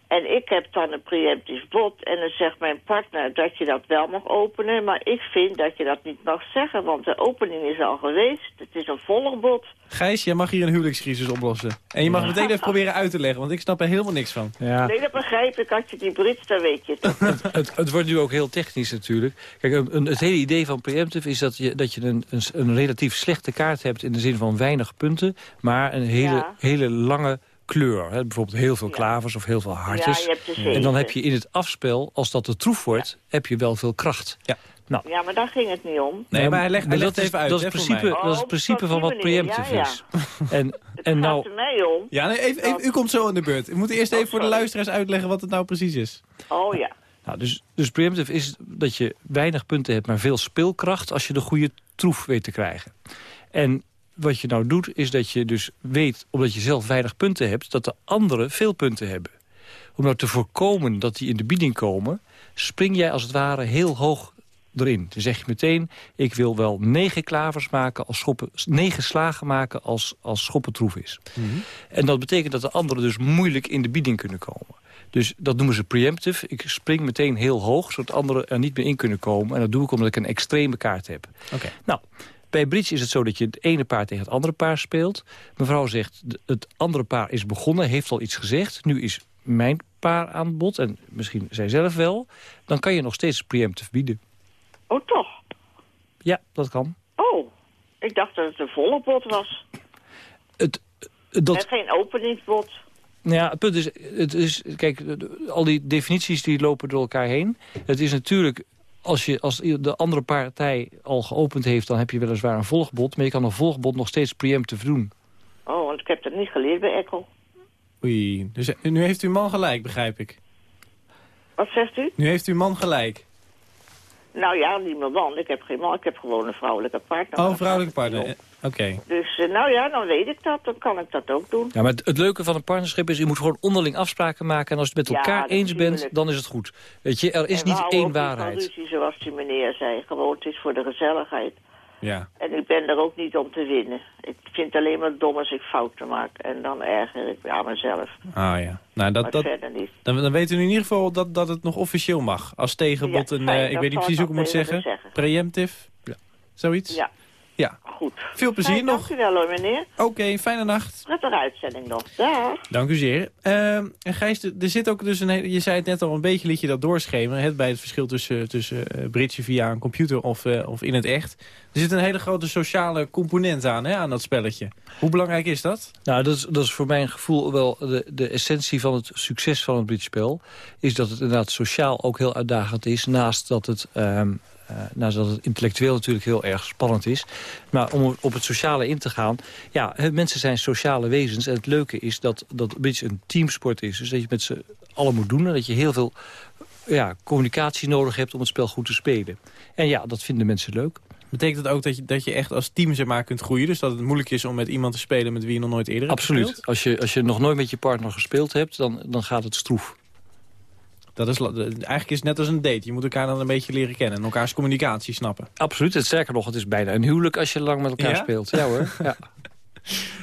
Speaker 10: En ik heb dan een preemptief bot en dan zegt mijn partner dat je dat wel mag openen. Maar ik vind dat je dat niet mag zeggen, want de opening is al geweest. Het is een volgbod.
Speaker 3: Gijs, jij mag hier een huwelijkscrisis oplossen. En je mag meteen even proberen uit te leggen, want ik snap er helemaal niks van.
Speaker 6: Ja.
Speaker 10: Nee, dat begrijp ik. Als je die Brits, dan weet je het toch.
Speaker 6: Het, het wordt nu ook heel technisch natuurlijk. Kijk, een, een- het hele idee van preemptive is dat je, dat je een, een, een relatief slechte kaart hebt... in de zin van weinig punten, maar een hele,
Speaker 10: Ja.
Speaker 6: hele lange kleur. Hè? Bijvoorbeeld heel veel klavers of heel veel hartes.
Speaker 10: Ja, je hebt de
Speaker 6: en dan heb je in het afspel, als dat te troef wordt... heb je wel veel kracht.
Speaker 3: Ja.
Speaker 6: Nou,
Speaker 10: Ja, maar daar ging het niet om.
Speaker 3: Nee, maar hij legt, hij
Speaker 6: maar
Speaker 3: legt
Speaker 6: dat is,
Speaker 3: even uit,
Speaker 6: dat is het principe, dat is het
Speaker 10: Oh,
Speaker 6: principe van wat
Speaker 10: ja.
Speaker 6: is. En,
Speaker 10: Het
Speaker 6: en
Speaker 10: gaat
Speaker 6: nou,
Speaker 10: er mij om.
Speaker 3: Ja, nee, even, even, u komt zo aan de beurt. U moet eerst even voor de luisteraars uitleggen wat het nou precies is.
Speaker 10: Oh ja.
Speaker 6: Nou, dus, dus preemptive is dat je weinig punten hebt, maar veel speelkracht... als je de goede troef weet te krijgen. En wat je nou doet, is dat je dus weet, omdat je zelf weinig punten hebt... dat de anderen veel punten hebben. Om nou te voorkomen dat die in de bieding komen... spring jij als het ware heel hoog erin. Dan zeg je meteen, ik wil wel negen klavers maken als schoppen... negen slagen maken als, als schoppentroef is. En dat betekent dat de anderen dus moeilijk in de bieding kunnen komen. Dus dat noemen ze preemptive. Ik spring meteen heel hoog, zodat anderen er niet meer in kunnen komen. En dat doe ik omdat ik een extreme kaart heb.
Speaker 3: Oké.
Speaker 6: Nou, bij bridge is het zo dat je het ene paar tegen het andere paar speelt. Mevrouw zegt, het andere paar is begonnen, heeft al iets gezegd. Nu is mijn paar aan bod, en misschien zij zelf wel. Dan kan je nog steeds preemptive bieden.
Speaker 10: Oh, toch?
Speaker 6: Ja, dat kan.
Speaker 10: Oh, ik dacht dat het een volle bot was.
Speaker 6: Het, dat,
Speaker 10: En geen openingsbod.
Speaker 6: Nou Ja, het punt is, het is kijk, al die definities die lopen door elkaar heen. Het is natuurlijk, als, je, als de andere partij al geopend heeft... dan heb je weliswaar een volgbod, maar je kan een volgbod nog steeds preemptief doen.
Speaker 10: Oh, want ik heb dat niet geleerd bij Ekkel.
Speaker 3: Oei, dus eh, nu heeft uw man gelijk, begrijp ik.
Speaker 10: Wat zegt u?
Speaker 3: Nu heeft uw man gelijk.
Speaker 10: Nou ja, niet mijn man. Ik heb geen man. Ik heb gewoon een vrouwelijke partner.
Speaker 3: Oh, vrouwelijke partner. Oké.
Speaker 10: Dus eh, nou ja, dan weet ik dat. Dan kan ik dat ook doen.
Speaker 6: Ja, maar het, het leuke van een partnerschap is, je moet gewoon onderling afspraken maken... en als je het met
Speaker 10: Ja,
Speaker 6: elkaar eens bent, dan is het goed. Weet je, er is
Speaker 10: En
Speaker 6: niet één
Speaker 10: niet
Speaker 6: waarheid.
Speaker 10: ruzie, zoals die meneer zei. Gewoon, het is voor de gezelligheid.
Speaker 3: Ja.
Speaker 10: En ik ben er ook niet om te winnen. Ik vind het alleen maar dom als ik fouten maak. En dan erger ik aan mezelf.
Speaker 3: Ah ja. Nou, dat,
Speaker 10: maar
Speaker 3: dat,
Speaker 10: verder niet.
Speaker 3: dan, dan weten we in ieder geval dat, dat het nog officieel mag. Als tegenbod
Speaker 10: Ja,
Speaker 3: een, eh, ik weet niet precies hoe ik moet zeggen.
Speaker 10: zeggen.
Speaker 3: Preemptive?
Speaker 6: Ja.
Speaker 3: Zoiets?
Speaker 10: Ja,
Speaker 3: Ja.
Speaker 10: goed.
Speaker 3: Veel plezier
Speaker 10: Fijn,
Speaker 3: nog.
Speaker 10: Dank u wel hoor, meneer.
Speaker 3: Oké, fijne nacht.
Speaker 10: Prettige uitzending nog. Dag.
Speaker 3: Dank u zeer. Ehm, en Gijs, er zit ook dus een hele, je zei het net al een beetje liet je dat doorschemeren. Het bij het verschil tussen, tussen eh, bridgen via een computer of, eh, of in het echt. Er zit een hele grote sociale component aan, hè, aan dat spelletje. Hoe belangrijk is dat?
Speaker 6: Nou, dat is, dat is voor mijn gevoel wel de, de essentie van het succes van het bridgespel. Is dat het inderdaad sociaal ook heel uitdagend is. Naast dat het, ehm, eh, naast dat het intellectueel natuurlijk heel erg spannend is. Maar om op het sociale in te gaan. Ja, mensen zijn sociale wezens. En het leuke is dat, dat bridge een teamsport is. Dus dat je met z'n allen moet doen. En dat je heel veel ja, communicatie nodig hebt om het spel goed te spelen. En ja, dat vinden mensen leuk.
Speaker 3: Betekent dat ook dat je, dat je echt als team zeg maar, kunt groeien? Dus dat het moeilijk is om met iemand te spelen met wie je nog nooit eerder hebt
Speaker 6: Absoluut.
Speaker 3: gespeeld?
Speaker 6: Als je, als je nog nooit met je partner gespeeld hebt, dan, dan gaat het stroef.
Speaker 3: Dat is, eigenlijk is het net als een date. Je moet elkaar dan een beetje leren kennen en elkaars communicatie snappen.
Speaker 6: Absoluut. En sterker nog, het is bijna een huwelijk als je lang met elkaar
Speaker 3: Ja?
Speaker 6: speelt. Ja hoor. Ja.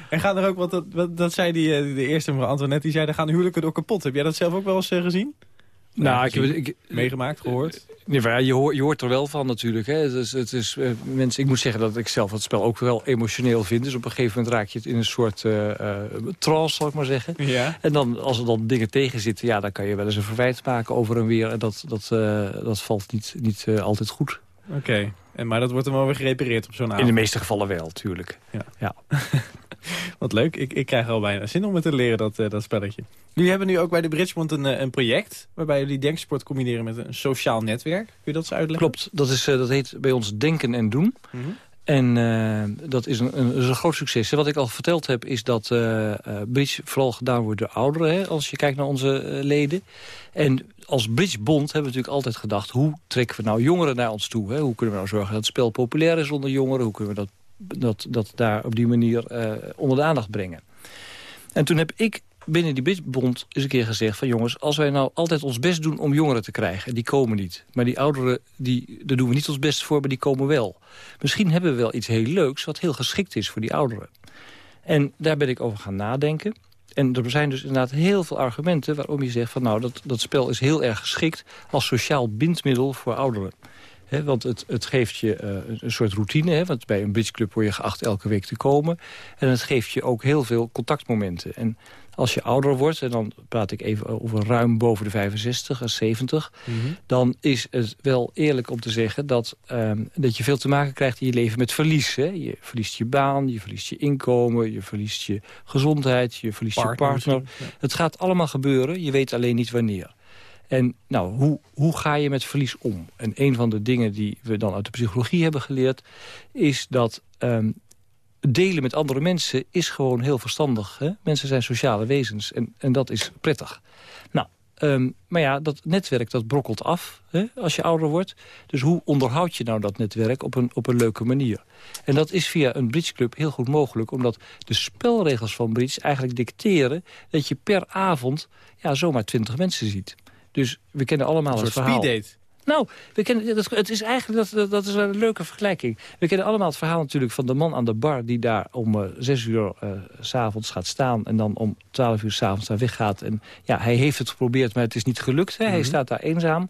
Speaker 3: En gaan er ook, want dat, wat, dat zei die, eh, de eerste mevrouw Antoinette, die zei, er gaan huwelijken ook kapot. Heb jij dat zelf ook wel eens eh, gezien?
Speaker 6: Nou, ik heb, ik,
Speaker 3: Meegemaakt, gehoord?
Speaker 6: Ja, je, hoort, je hoort er wel van natuurlijk. Hè. Het is, het is, eh, mensen, ik moet zeggen dat ik zelf het spel ook wel emotioneel vind. Dus op een gegeven moment raak je het in een soort eh, eh, trance, zal ik maar zeggen.
Speaker 3: Ja.
Speaker 6: En dan, als er dan dingen tegen zitten, ja, dan kan je wel eens een verwijt maken over en weer. En dat, dat, dat valt niet, niet altijd goed.
Speaker 3: Oké. En Maar dat wordt dan wel weer gerepareerd op zo'n avond.
Speaker 6: In de meeste gevallen wel, natuurlijk.
Speaker 3: Ja.
Speaker 6: Ja.
Speaker 3: Wat leuk. Ik, ik krijg al bijna zin om het te leren, dat, eh, dat spelletje. Jullie hebben nu ook bij de Bridgemont een, eh, een project... waarbij jullie denksport combineren met een sociaal netwerk. Kun je dat eens uitleggen?
Speaker 6: Klopt, dat, is, eh, dat heet bij ons Denken en Doen.
Speaker 3: Mhm.
Speaker 6: En dat is een, een, is een groot succes. En wat ik al verteld heb, is dat eh, bridge vooral gedaan wordt door ouderen... Hè, als je kijkt naar onze leden. En als Bridgebond hebben we natuurlijk altijd gedacht... hoe trekken we nou jongeren naar ons toe? Hè? Hoe kunnen we nou zorgen dat het spel populair is onder jongeren? Hoe kunnen we dat, dat, dat daar op die manier eh, onder de aandacht brengen? En toen heb ik binnen die Bridgebond eens een keer gezegd van... jongens, als wij nou altijd ons best doen om jongeren te krijgen... en die komen niet. Maar die ouderen, die, daar doen we niet ons best voor, maar die komen wel. Misschien hebben we wel iets heel leuks wat heel geschikt is voor die ouderen. En daar ben ik over gaan nadenken. En er zijn dus inderdaad heel veel argumenten waarom je zegt... van nou, dat, dat spel is heel erg geschikt als sociaal bindmiddel voor ouderen. Want het, het geeft je eh, een soort routine. Want bij een bridgeclub word je geacht elke week te komen. En het geeft je ook heel veel contactmomenten. En als je ouder wordt, en dan praat ik even over ruim boven de 65 en 70... dan is het wel eerlijk om te zeggen dat, ehm, dat je veel te maken krijgt in je leven met verlies. Hè? Je verliest je baan, je verliest je inkomen, je verliest je gezondheid, je verliest
Speaker 3: Partner
Speaker 6: je partner.
Speaker 3: ja.
Speaker 6: Het gaat allemaal gebeuren, je weet alleen niet wanneer. En nou, hoe, hoe ga je met verlies om? En een van de dingen die we dan uit de psychologie hebben geleerd... is dat ehm, delen met andere mensen is gewoon heel verstandig. Hè? Mensen zijn sociale wezens en, en dat is prettig. Nou, ehm, maar ja, dat netwerk dat brokkelt af hè, als je ouder wordt. Dus hoe onderhoud je nou dat netwerk op een, op een leuke manier? En dat is via een bridgeclub heel goed mogelijk... omdat de spelregels van bridge eigenlijk dicteren... dat je per avond ja, zomaar twintig mensen ziet. Dus we kennen allemaal het verhaal.
Speaker 3: speeddate.
Speaker 6: Nou, we kennen, dat, het is eigenlijk dat, dat, is een leuke vergelijking. We kennen allemaal het verhaal natuurlijk van de man aan de bar... die daar om eh, zes uur eh, s s'avonds gaat staan... en dan om twaalf uur s'avonds daar weggaat. En ja, hij heeft het geprobeerd, maar het is niet gelukt. Hè? Hij staat daar eenzaam.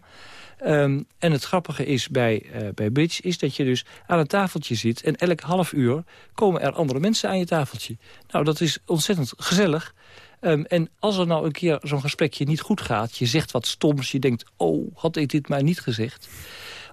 Speaker 6: Ehm, en het grappige is bij, eh, bij Bridge is dat je dus aan een tafeltje zit... en elk half uur komen er andere mensen aan je tafeltje. Nou, dat is ontzettend gezellig. Ehm, en als er nou een keer zo'n gesprekje niet goed gaat... je zegt wat stoms, je denkt... oh, had ik dit maar niet gezegd.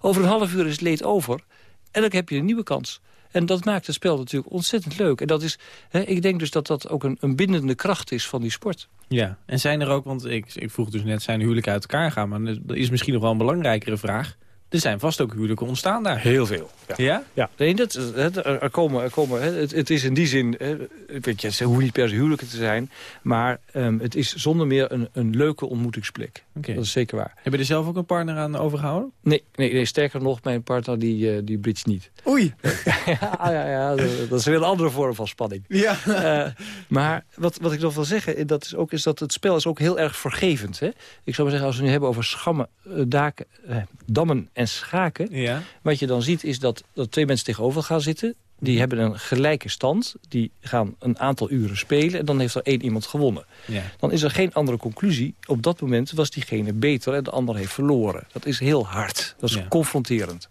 Speaker 6: Over een half uur is het leed over. En dan heb je een nieuwe kans. En dat maakt het spel natuurlijk ontzettend leuk. En dat is, hè, ik denk dus dat dat ook een, een bindende kracht is van die sport.
Speaker 3: Ja, en zijn er ook, want ik, ik vroeg dus net, zijn huwelijken uit elkaar gaan? Maar dat is misschien nog wel een belangrijkere vraag. Er zijn vast ook huwelijken ontstaan daar.
Speaker 6: Heel veel. Ja.
Speaker 3: Ja?
Speaker 6: Ja, nee, dat, het, er komen, er komen, het, het is in die zin, hè, weet je, het hoeft niet per se huwelijken te zijn, maar ehm, het is zonder meer een, een leuke ontmoetingsplek.
Speaker 3: Oké.
Speaker 6: Dat is zeker waar.
Speaker 3: Heb je er zelf ook een partner aan overgehouden?
Speaker 6: Nee, nee, nee sterker nog, mijn partner die, eh, die bridge niet.
Speaker 3: Oei.
Speaker 6: ja, ja, ja, dat is weer een andere vorm van spanning.
Speaker 3: Ja.
Speaker 6: Eh, maar wat, wat ik nog wil zeggen, dat is, ook, is dat het spel is ook heel erg vergevend. Hè? Ik zou maar zeggen, als we het nu hebben over schammen, eh, daken, eh, dammen en schaken...
Speaker 3: Ja.
Speaker 6: wat je dan ziet is dat, dat twee mensen tegenover gaan zitten... die hebben een gelijke stand, die gaan een aantal uren spelen... en dan heeft er één iemand gewonnen.
Speaker 3: ja.
Speaker 6: Dan is er geen andere conclusie. Op dat moment was diegene beter en de ander heeft verloren. Dat is heel hard. Dat is
Speaker 3: Ja.
Speaker 6: confronterend.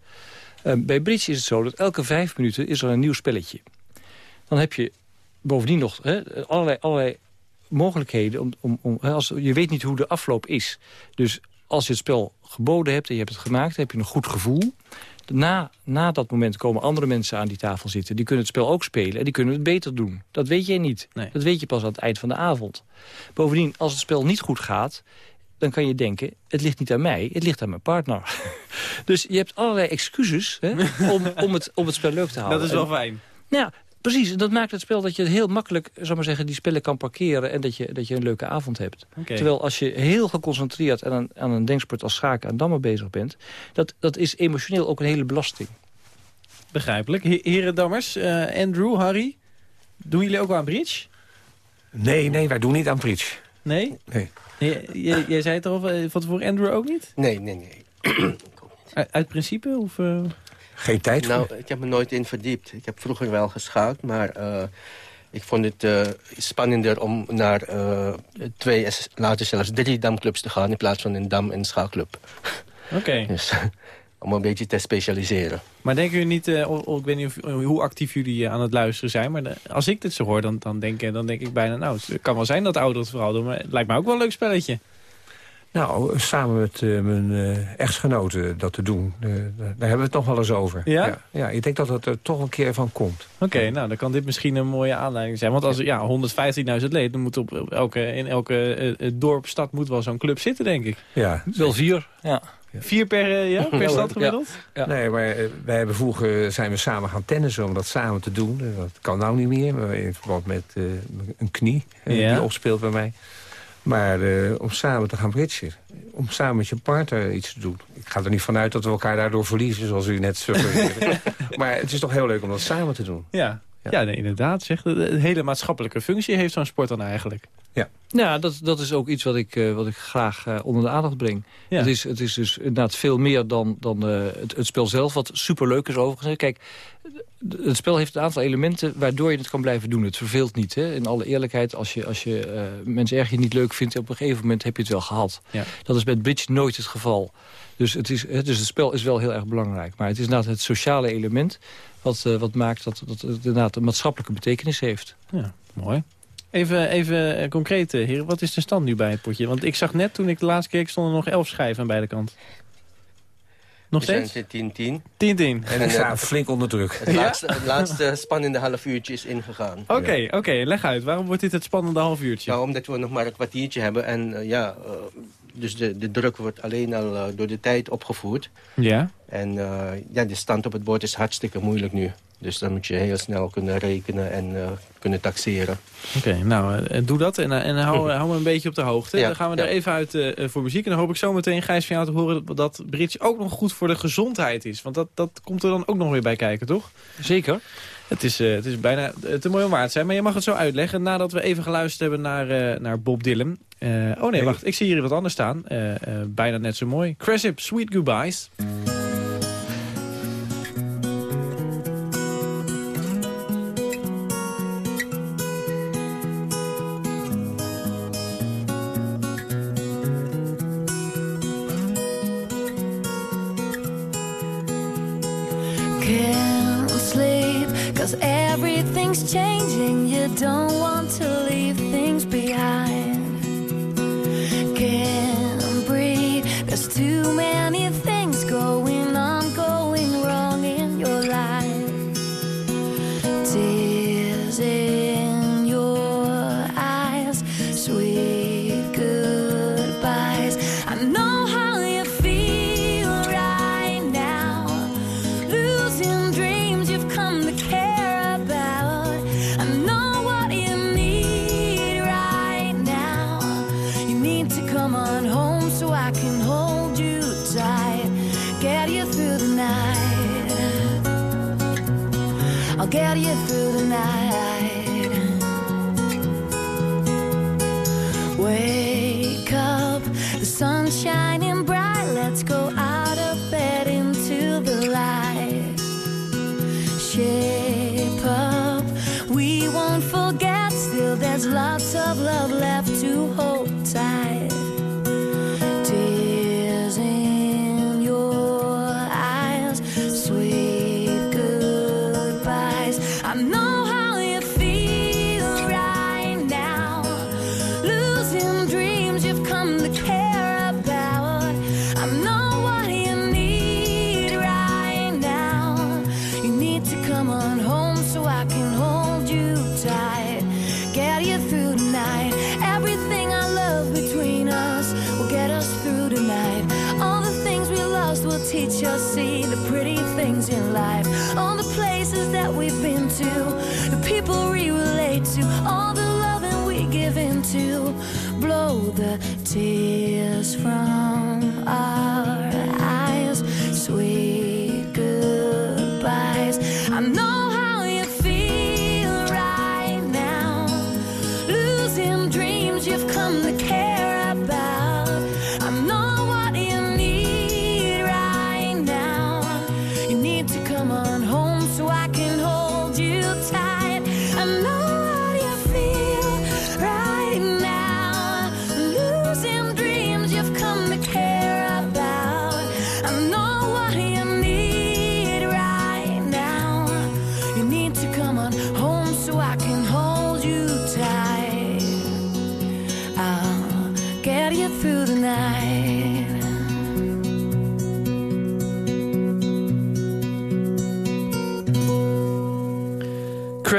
Speaker 6: Eh, bij bridge is het zo dat elke vijf minuten is er een nieuw spelletje. Dan heb je bovendien nog hè, allerlei, allerlei mogelijkheden. Om, om, om, als, je weet niet hoe de afloop is. Dus als je het spel geboden hebt en je hebt het gemaakt... heb je een goed gevoel. Na, na dat moment komen andere mensen aan die tafel zitten. Die kunnen het spel ook spelen en die kunnen het beter doen. Dat weet jij niet.
Speaker 3: Nee.
Speaker 6: Dat weet je pas aan het eind van de avond. Bovendien, als het spel niet goed gaat dan kan je denken, het ligt niet aan mij, het ligt aan mijn partner. dus je hebt allerlei excuses hè, om, om, het, om het spel leuk te houden.
Speaker 3: Dat is wel
Speaker 6: En-
Speaker 3: fijn.
Speaker 6: nou ja, precies. En dat maakt het spel dat je heel makkelijk zal maar zeggen, die spellen kan parkeren... en dat je, dat je een leuke avond hebt. Terwijl als je heel geconcentreerd aan een, aan een denksport als schaken en dammen bezig bent... Dat, dat is emotioneel ook een hele belasting.
Speaker 3: begrijpelijk. He Heren Dammers, eh, Andrew, Harry, doen jullie ook aan bridge?
Speaker 7: Nee, nee, wij doen niet aan bridge.
Speaker 3: Nee?
Speaker 7: Nee.
Speaker 3: Jij, zei het al eh, van tevoren, Andrew ook niet?
Speaker 4: Nee, nee, nee.
Speaker 3: Uit, uit principe? Of, eh?
Speaker 7: Geen tijd voor.
Speaker 4: Nou, ik heb me nooit in verdiept. Ik heb vroeger wel geschaakt, maar eh, ik vond het eh, spannender om naar eh, twee, later zelfs drie damclubs te gaan in plaats van een dam- en schaakclub.
Speaker 3: Oké.
Speaker 4: Dus om een beetje te specialiseren.
Speaker 3: Maar denken jullie niet, eh, of, ik weet niet of, hoe actief jullie aan het luisteren zijn... maar de- als ik dit zo hoor, dan, dan, denk, ik- dan denk ik bijna... nou, het kan wel zijn dat ouderen het vooral doen... maar het lijkt me ook wel een leuk spelletje.
Speaker 7: Nou, samen met eh, mijn eh, echtgenote dat te doen. eh, daar hebben we het nog wel eens over.
Speaker 3: Ja?
Speaker 7: ja? ja, ik denk dat het er toch een keer van komt.
Speaker 3: Oké, nou, dan kan dit misschien een mooie aanleiding zijn. Want als ja, 115.000 leden, dan moet op elke, in elke dorp, stad moet wel zo'n club zitten, denk ik.
Speaker 7: Ja.
Speaker 6: Wel vier, ja.
Speaker 3: Vier per, ja, per
Speaker 6: Ja,
Speaker 3: stad gemiddeld?
Speaker 6: Ja.
Speaker 7: Nee, maar wij hebben vroeger zijn we samen gaan tennissen om dat samen te doen. Dat kan nou niet meer, maar in verband met eh, een knie
Speaker 3: Ja.
Speaker 7: die opspeelt bij mij. Maar eh, om samen te gaan bridgen. Om samen met je partner iets te doen. Ik ga er niet vanuit dat we elkaar daardoor verliezen, zoals u net suggereerde. maar het is toch heel leuk om dat samen te doen.
Speaker 3: Ja, ja. nee, inderdaad. Zeg. Een hele maatschappelijke functie heeft zo'n sport dan eigenlijk.
Speaker 6: Ja, dat, dat is ook iets wat ik, eh, wat ik graag eh, onder de aandacht breng.
Speaker 3: Ja.
Speaker 6: Het, is, het is dus inderdaad veel meer dan, dan eh, het, het spel zelf, wat superleuk is overigens. Kijk, het spel heeft een aantal elementen waardoor je het kan blijven doen. Het verveelt niet, hè? in alle eerlijkheid. Als je, als je eh, mensen erg je niet leuk vindt, op een gegeven moment heb je het wel gehad.
Speaker 3: Ja.
Speaker 6: Dat is met bridge nooit het geval. Dus het, is, dus het spel is wel heel erg belangrijk. Maar het is inderdaad het sociale element wat, eh, wat maakt dat, dat het inderdaad een maatschappelijke betekenis heeft.
Speaker 3: Ja, mooi. Even, even eh, concreet, heren. Wat is de stand nu bij het potje? Want ik zag net, toen ik de laatste keek, stonden er nog elf schijven aan beide kanten. Nog
Speaker 4: We
Speaker 3: steeds?
Speaker 4: zijn 10-10.
Speaker 3: 10-10.
Speaker 7: En
Speaker 4: En,
Speaker 7: ik sta
Speaker 4: eh,
Speaker 7: flink onder druk.
Speaker 4: Het laatste, het laatste spannende half uurtje is ingegaan.
Speaker 3: Oké, oké. leg uit. Waarom wordt dit het spannende half uurtje?
Speaker 4: Nou, omdat we nog maar een kwartiertje hebben. En eh, ja, eh, dus de, de druk wordt alleen al door de tijd opgevoerd.
Speaker 3: Ja?
Speaker 4: En eh, ja, de stand op het bord is hartstikke moeilijk nu. Dus dan moet je heel snel kunnen rekenen en eh, kunnen taxeren.
Speaker 3: Oké, nou, eh, doe dat en, eh, en hou, hou me een beetje op de hoogte.
Speaker 4: Ja,
Speaker 3: dan gaan we
Speaker 4: ja.
Speaker 3: er even uit eh, voor muziek. En dan hoop ik zo meteen, Gijs, van jou te horen... dat, bridge ook nog goed voor de gezondheid is. Want dat, dat komt er dan ook nog weer bij kijken, toch?
Speaker 6: Zeker.
Speaker 3: Het is, eh, het is bijna te mooi om waar te zijn. Maar je mag het zo uitleggen nadat we even geluisterd hebben naar, eh, naar Bob Dylan. Eh, oh nee, wacht. Ik zie hier wat anders staan. Eh, eh, bijna net zo mooi. Cressip, Sweet Goodbyes.
Speaker 11: Changing. You don't want to leave carrier feu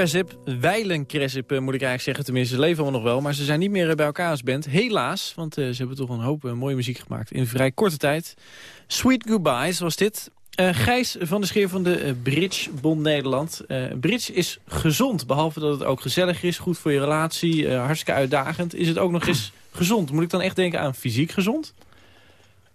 Speaker 3: Cresip, Weilen Cresip eh, moet ik eigenlijk zeggen. Tenminste, ze leven allemaal nog wel. Maar ze zijn niet meer eh, bij elkaar als band. Helaas, want eh, ze hebben toch een hoop mooie muziek gemaakt. In vrij korte tijd. Sweet Goodbyes was dit. Eh, Gijs van de Scheer van de Bridge Bond Nederland. Bridge is gezond, behalve dat het ook gezellig is. Goed voor je relatie, hartstikke uitdagend. Is het ook nog eens gezond? Moet ik dan echt denken aan fysiek gezond?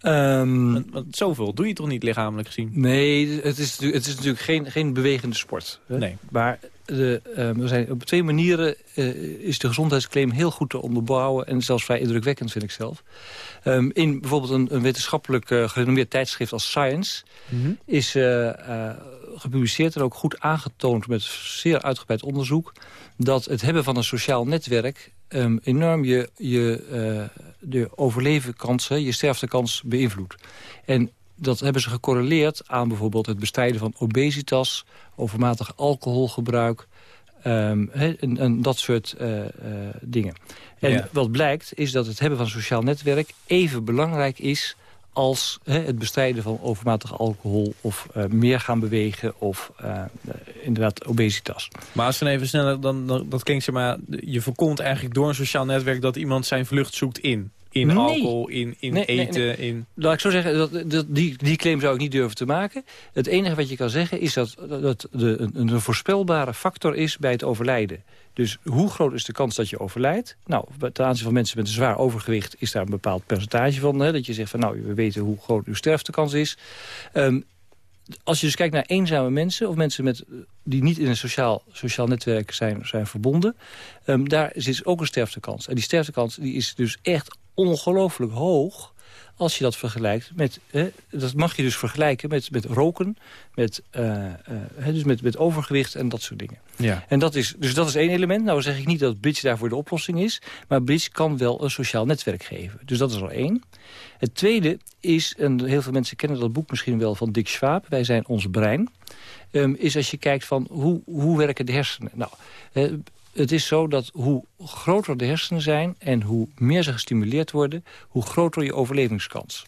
Speaker 6: Ehm,
Speaker 3: Want, want zoveel doe je toch niet lichamelijk gezien?
Speaker 6: Nee, het is, het is natuurlijk geen, geen bewegende sport. Hè?
Speaker 3: Nee.
Speaker 6: Maar de, ehm, er zijn op twee manieren eh, is de gezondheidsclaim heel goed te onderbouwen... en zelfs vrij indrukwekkend, vind ik zelf. Ehm, in bijvoorbeeld een, een wetenschappelijk eh, gerenommeerd tijdschrift als Science... is eh, gepubliceerd en ook goed aangetoond met zeer uitgebreid onderzoek... dat het hebben van een sociaal netwerk ehm, enorm je, je de overlevenkans, hè, je sterftekans beïnvloedt. En dat hebben ze gecorreleerd aan bijvoorbeeld het bestrijden van obesitas... overmatig alcoholgebruik ehm, en, en dat soort eh, eh, dingen. En
Speaker 3: Ja.
Speaker 6: wat blijkt is dat het hebben van een sociaal netwerk even belangrijk is als het bestrijden van overmatig alcohol... of eh, meer gaan bewegen of inderdaad obesitas.
Speaker 3: Maar als we even sneller, dan, dan dat klinkt zeg maar, je voorkomt eigenlijk door een sociaal netwerk dat iemand zijn vlucht zoekt in. In
Speaker 6: Nee.
Speaker 3: alcohol, in, in
Speaker 6: Nee,
Speaker 3: eten,
Speaker 6: nee.
Speaker 3: in...
Speaker 6: Laat ik zo zeggen, dat, dat, die, die claim zou ik niet durven te maken. Het enige wat je kan zeggen is dat dat de, een, een voorspelbare factor is bij het overlijden. Dus hoe groot is de kans dat je overlijdt? Nou, ten aanzien van mensen met een zwaar overgewicht is daar een bepaald percentage van. Hè, dat je zegt van nou, we weten hoe groot uw sterftekans is. Ehm, als je dus kijkt naar eenzame mensen... of mensen met, die niet in een sociaal, sociaal netwerk zijn, zijn verbonden... ehm, daar is ook een sterftekans. En die sterftekans die is dus echt ongelooflijk hoog... als je dat vergelijkt met... Hè, dat mag je dus vergelijken met, met roken... Met, eh, eh, dus met, met overgewicht en dat soort dingen.
Speaker 3: Ja.
Speaker 6: En dat is, dus dat is één element. Nou zeg ik niet dat Bridge daarvoor de oplossing is. Maar Bridge kan wel een sociaal netwerk geven. Dus dat is al één. Het tweede is, en heel veel mensen kennen dat boek misschien wel van Dick Swaap. Wij zijn ons brein. Ehm, is als je kijkt van hoe, hoe werken de hersenen. Nou, het is zo dat hoe groter de hersenen zijn... en hoe meer ze gestimuleerd worden... hoe groter je overlevingskans.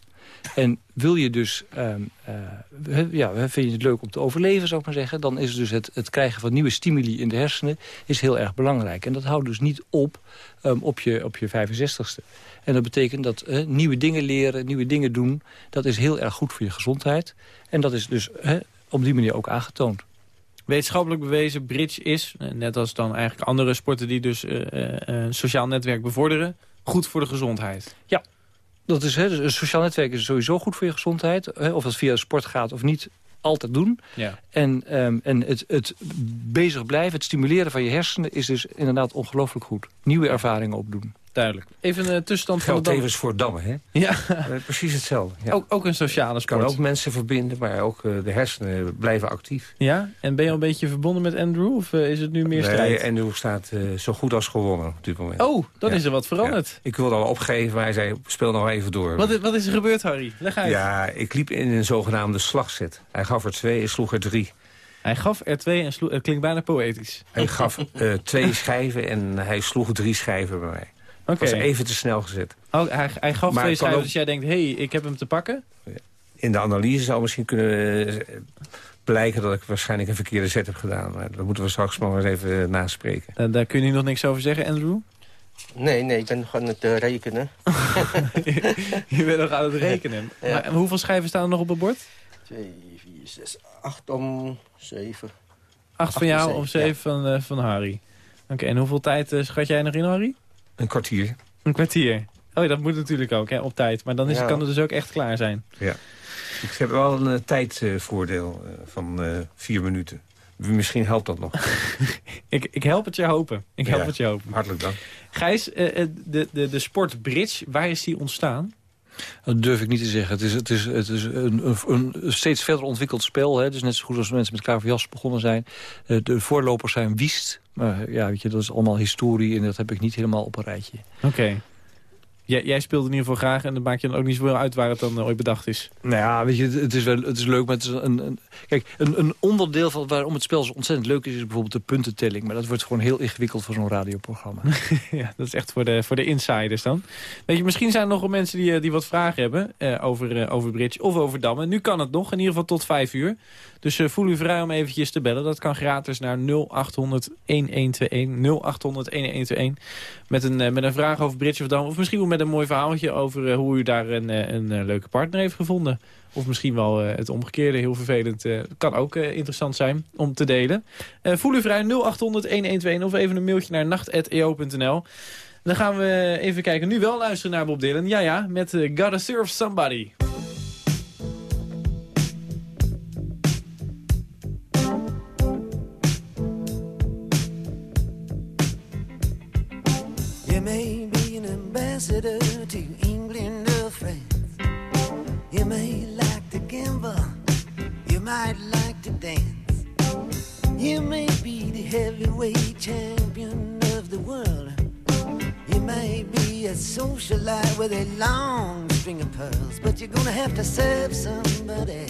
Speaker 6: En wil je dus, ehm, eh, ja, vind je het leuk om te overleven, zou ik maar zeggen... dan is dus het, het krijgen van nieuwe stimuli in de hersenen is heel erg belangrijk. En dat houdt dus niet op ehm, op, je, op je 65ste. En dat betekent dat nieuwe dingen leren, nieuwe dingen doen... dat is heel erg goed voor je gezondheid. En dat is dus op die manier ook aangetoond.
Speaker 3: Wetenschappelijk bewezen, bridge is, eh, net als dan eigenlijk andere sporten die dus eh, eh, een sociaal netwerk bevorderen, goed voor de gezondheid.
Speaker 6: Ja, dat is, hè, dus een sociaal netwerk is sowieso goed voor je gezondheid. Hè, of dat via sport gaat of niet, altijd doen.
Speaker 3: Ja.
Speaker 6: En, ehm, en het, het bezig blijven, het stimuleren van je hersenen... is dus inderdaad ongelooflijk goed. Nieuwe ervaringen opdoen.
Speaker 3: Duidelijk. Even een tussenstand van
Speaker 7: Geldt
Speaker 3: de
Speaker 7: tevens voor dammen, hè?
Speaker 3: Ja,
Speaker 7: Eh, precies hetzelfde. Ja.
Speaker 3: ook, ook een sociale
Speaker 7: kan
Speaker 3: sport.
Speaker 7: ook mensen verbinden, maar ook eh, de hersenen blijven actief.
Speaker 3: Ja, en ben je al een beetje verbonden met Andrew of eh, is het nu meer strijd?
Speaker 7: Nee, nu staat eh, zo goed als gewonnen op dit moment.
Speaker 3: Oh, dan
Speaker 7: Ja.
Speaker 3: is er wat veranderd.
Speaker 7: Ik wilde al opgeven, maar hij zei, speel nog even door.
Speaker 3: Wat, is, wat is er gebeurd, Harry? Leg uit.
Speaker 7: Ja, ik liep in een zogenaamde slagzet. Hij gaf er twee en sloeg er drie.
Speaker 3: Hij gaf er twee en sloeg... Het klinkt bijna poëtisch.
Speaker 7: Hij gaf eh, twee schijven en hij sloeg drie schijven bij mij.
Speaker 3: Oké.
Speaker 7: was even te snel gezet.
Speaker 3: Oh, hij, hij gaf
Speaker 7: Maar
Speaker 3: twee schijven,
Speaker 7: ook-
Speaker 3: dus jij denkt, hé, hey, ik heb hem te pakken.
Speaker 7: In de analyse zou misschien kunnen eh, blijken dat ik waarschijnlijk een verkeerde zet heb gedaan. Maar dat moeten we straks maar eens even eh, naspreken.
Speaker 3: Daar, daar kun je nu nog niks over zeggen, Andrew?
Speaker 4: Nee, nee, ik ben nog aan het eh, rekenen.
Speaker 3: je bent nog aan het rekenen.
Speaker 4: Ja.
Speaker 3: Maar, hoeveel schijven staan er nog op het bord?
Speaker 4: 2, 4, 6, 8 om 7.
Speaker 3: Acht van
Speaker 4: Acht
Speaker 3: jou of
Speaker 4: zeven,
Speaker 3: zeven van, eh, van Harry. Oké, en hoeveel tijd schat jij nog in, Harry?
Speaker 7: Een kwartier.
Speaker 3: Een kwartier. Oh ja, dat moet natuurlijk ook, hè, op tijd. Maar dan is,
Speaker 4: Ja.
Speaker 3: kan het dus ook echt klaar zijn.
Speaker 7: Ja. Ik heb wel een eh, tijdvoordeel eh, van eh, vier minuten. Misschien helpt dat nog.
Speaker 3: Ik, ik help het je hopen. Ik help
Speaker 7: Ja,
Speaker 3: het je hopen.
Speaker 7: Hartelijk dank.
Speaker 3: Gijs, de, de, de sport bridge, waar is die ontstaan?
Speaker 6: Dat durf ik niet te zeggen. Het is, het is, het is een, een, steeds verder ontwikkeld spel. Hè. Is net zo goed als mensen met klaverjas begonnen zijn. Eh, De voorlopers zijn wiest. Maar ja, weet je, dat is allemaal historie en dat heb ik niet helemaal op een rijtje.
Speaker 3: Oké. Jij, jij speelt in ieder geval graag en dan maak je dan ook niet zoveel uit waar het dan eh, ooit bedacht is.
Speaker 6: Nou ja, weet je, het- het is, wel, het is leuk, maar het is een, een, kijk, een, een onderdeel van waarom het spel zo ontzettend leuk is, is bijvoorbeeld de puntentelling. Maar dat wordt gewoon heel ingewikkeld voor zo'n radioprogramma.
Speaker 3: ja, dat is echt voor de, voor de insiders dan. Weet je, misschien zijn er nog wel mensen die, eh, die wat vragen hebben eh, over, eh, over Bridge of over Dammen. Nu kan het nog, in ieder geval tot vijf uur. Dus eh, voel u vrij om eventjes te bellen. Dat kan gratis naar 0800 1121. 0800 1121. Met een, met een vraag over Bridge of Dam. Of misschien wel met een mooi verhaaltje over eh, hoe u daar een, eh, een eh, leuke partner heeft gevonden. Of misschien wel het omgekeerde, heel vervelend. kan ook interessant zijn om te delen. Voel u vrij 0800 1121 of even een mailtje naar nacht.eo.nl. Dan gaan we even kijken. Nu wel luisteren naar Bob Dylan. Ja, ja, met Gotta Serve Somebody.
Speaker 12: With a long string of pearls, but you're gonna have to serve somebody.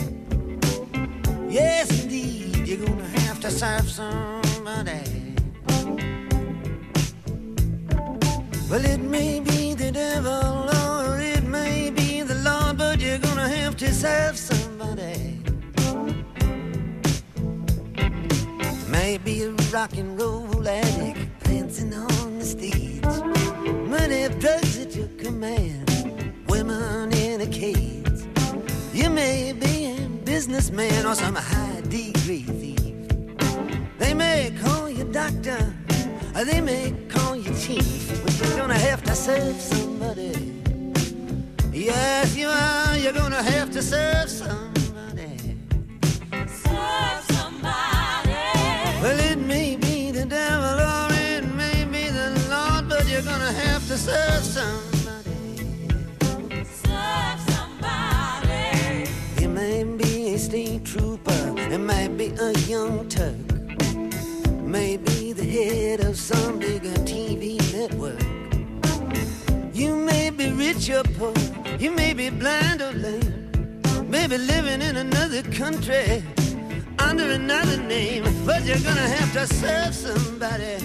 Speaker 12: Yes, indeed, you're gonna have to serve somebody. Well, it may be the devil or it may be the Lord, but you're gonna have to serve somebody. Maybe a rock and roll addict prancing on command, women in a cage. You may be a businessman or some high degree thief. They may call you doctor, or they may call you chief, but you're gonna have to serve somebody. Yes, you are. You're gonna have to serve somebody.
Speaker 11: Serve somebody.
Speaker 12: Well, it may be the devil or it may be the Lord, but you're gonna have to serve somebody. 16 trooper, and maybe a young Turk. Maybe the head of some bigger TV network. You may be rich or poor, you may be blind or lame, maybe living in another country under another name, but you're gonna have to serve somebody.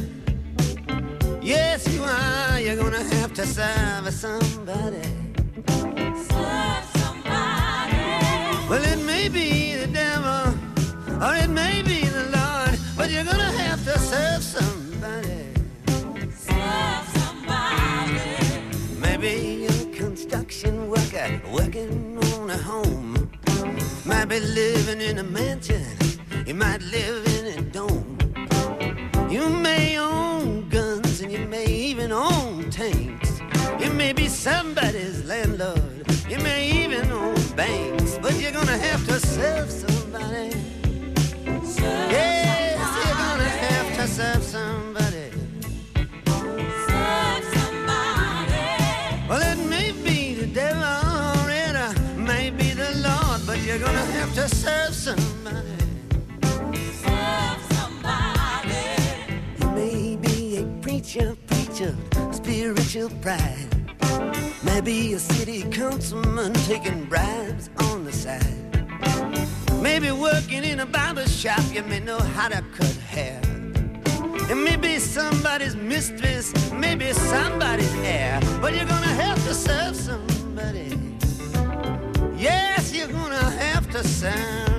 Speaker 12: Yes, you are, you're gonna have to serve somebody. Well, it may be the devil, or it may be the Lord, but you're gonna have to serve somebody.
Speaker 11: Serve somebody.
Speaker 12: Maybe you're a construction worker working on a home. Might be living in a mansion, you might live in a dome. You may own guns and you may even own tanks. You may be somebody's landlord, you may even own banks, but you're gonna have to serve somebody. Yes, you're gonna have to serve somebody.
Speaker 11: Serve somebody.
Speaker 12: Well, it may be the devil or it may be the Lord, but you're gonna have to serve somebody.
Speaker 11: Serve somebody.
Speaker 12: You may be a preacher, preacher, spiritual pride. Maybe a city councilman taking bribes on the side. Maybe working in a barber shop, you may know how to cut hair. And maybe somebody's mistress, maybe somebody's heir. But you're gonna have to serve somebody. Yes, you're gonna have to serve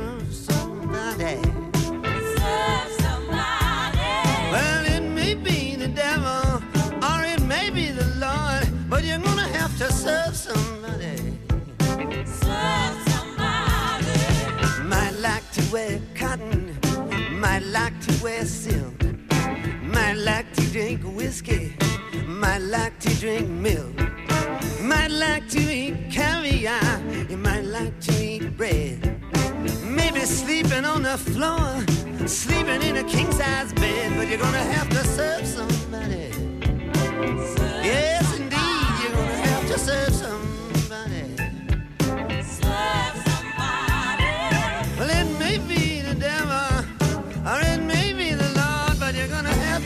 Speaker 11: serve somebody.
Speaker 12: Serve somebody. Might like to wear cotton, might like to wear silk, might like to drink whiskey, might like to drink milk, might like to eat caviar, you might like to eat bread. Maybe sleeping on the floor, sleeping in a king size bed, but you're gonna have to serve somebody. Yes, indeed,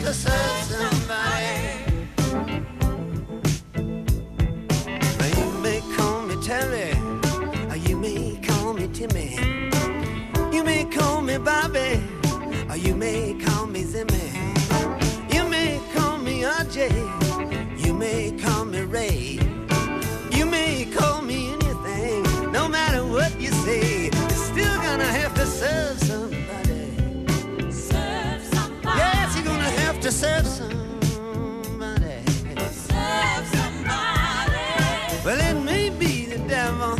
Speaker 12: you may call me Terry, to serve somebody.
Speaker 11: Serve somebody.
Speaker 12: Well, it may be the devil,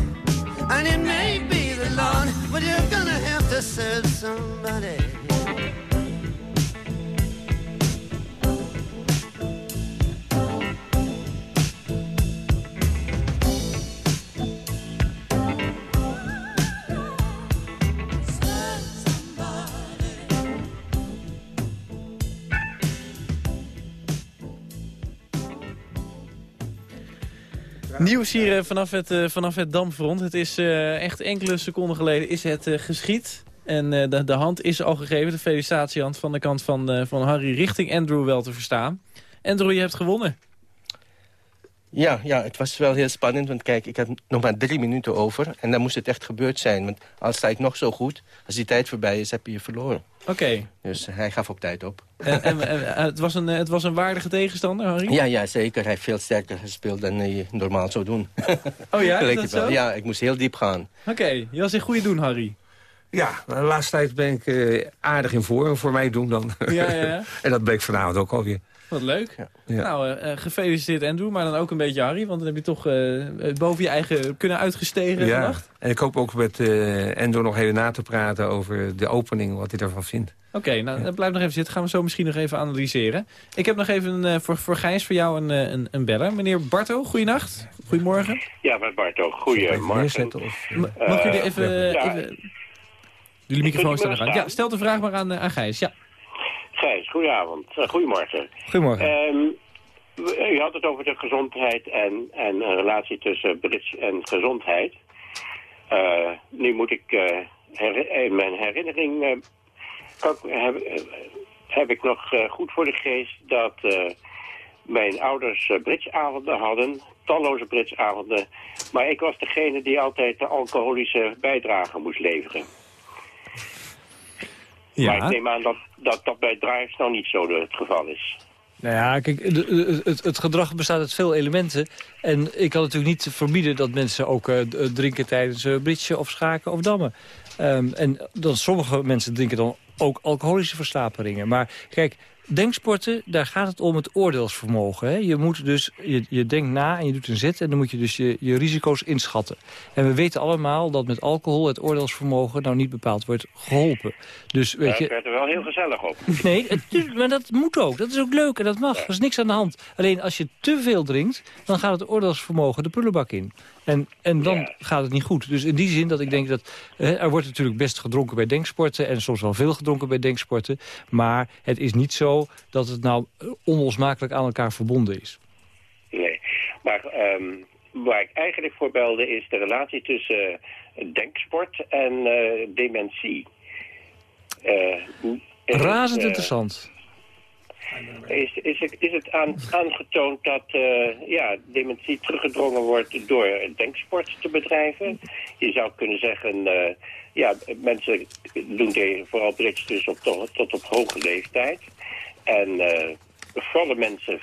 Speaker 12: and it may be the Lord, but you're gonna have to serve somebody.
Speaker 3: Nieuws hier vanaf het, eh, vanaf het Damfront. Het is eh, echt enkele seconden geleden is het eh, geschied. En de, de hand is al gegeven, de felicitatiehand van de kant van, van Harry richting Andrew wel te verstaan. Andrew, je hebt gewonnen.
Speaker 4: Ja, ja, het was wel heel spannend, want kijk, ik heb nog maar drie minuten over. En dan moest het echt gebeurd zijn, want al sta ik nog zo goed... als die tijd voorbij is, heb je je verloren.
Speaker 3: Oké.
Speaker 4: Dus eh, hij gaf op tijd op.
Speaker 3: En, en, en, eh, het, was een, eh, het was een waardige tegenstander, Harry?
Speaker 4: Ja, ja, zeker. Hij heeft veel sterker gespeeld dan hij normaal zou doen.
Speaker 3: Oh ja,
Speaker 4: Leek
Speaker 3: dat
Speaker 4: het wel.
Speaker 3: zo?
Speaker 4: Ja, ik moest heel diep gaan.
Speaker 3: Oké, je was in goede doen, Harry.
Speaker 7: Ja, de laatste tijd ben ik aardig in vorm voor mij doen dan.
Speaker 3: Ja, ja, ja.
Speaker 7: en dat bleek vanavond ook alweer.
Speaker 3: Wat leuk.
Speaker 7: Ja.
Speaker 3: Nou, eh, eh, gefeliciteerd Andrew, maar dan ook een beetje Harry. Want dan heb je toch eh, boven je eigen kunnen uitgestegen
Speaker 7: Ja,
Speaker 3: vannacht.
Speaker 7: en ik hoop ook met eh Endo nog even na te praten over de opening, wat hij daarvan vindt.
Speaker 3: Oké, nou dan blijf nog even zitten. Gaan we zo misschien nog even analyseren. Ik heb nog even voor, voor Gijs, voor jou een, een, een beller. Meneer Barto, goeienacht. Goedemorgen.
Speaker 13: Ja, met Barto.
Speaker 3: M- Mag jullie even...
Speaker 13: ja.
Speaker 3: even jullie microfoon staan aan. Ja, stel de vraag maar aan, eh, aan Gijs. Ja.
Speaker 13: Gijs, goedenavond. Eh, goedemorgen.
Speaker 6: Goedemorgen.
Speaker 13: Ehm, u had het over de gezondheid en, en een relatie tussen bridge en gezondheid. Eh, nu moet ik eh, in mijn herinnering... kan heb, heb ik nog goed voor de geest dat mijn ouders bridgeavonden hadden. Talloze bridgeavonden. Maar ik was degene die altijd de alcoholische bijdrage moest leveren. Maar ik
Speaker 3: Ja.
Speaker 13: neem aan dat dat, dat bij drives nou niet zo het geval is.
Speaker 6: Nou ja, kijk, het, het gedrag bestaat uit veel elementen. En ik kan natuurlijk niet verbieden dat mensen ook eh, eh, drinken tijdens uh, bridge of schaken of dammen. Ehm, en dan sommige mensen drinken dan ook alcoholische verslaperingen. Maar kijk, denksporten, daar gaat het om het oordeelsvermogen. Hè? Je, moet dus, je, je denkt na en je doet een zet en dan moet je dus je, je risico's inschatten. En we weten allemaal dat met alcohol het oordeelsvermogen nou niet bepaald wordt geholpen. Dus weet je,
Speaker 13: werd er wel heel gezellig op.
Speaker 6: Nee, het, maar dat moet ook. Dat is ook leuk en dat mag. Er is niks aan de hand. Alleen als je te veel drinkt, dan gaat het oordeelsvermogen de prullenbak in. En, en dan
Speaker 13: Ja.
Speaker 6: gaat het niet goed. Dus in die zin dat ik denk dat... eh, er wordt natuurlijk best gedronken bij denksporten... en soms wel veel gedronken bij denksporten. Maar het is niet zo dat het nou onlosmakelijk aan elkaar verbonden is.
Speaker 13: Nee. Maar ehm, waar ik eigenlijk voor belde is de relatie tussen eh, denksport en eh, dementie. Is,
Speaker 6: Razend interessant.
Speaker 13: Is, is, het, is het aan, aangetoond dat ja, dementie teruggedrongen wordt door denksport te bedrijven? Je zou kunnen zeggen, ja, mensen doen vooral bridge dus op, tot, tot op hoge leeftijd. En eh vallen mensen,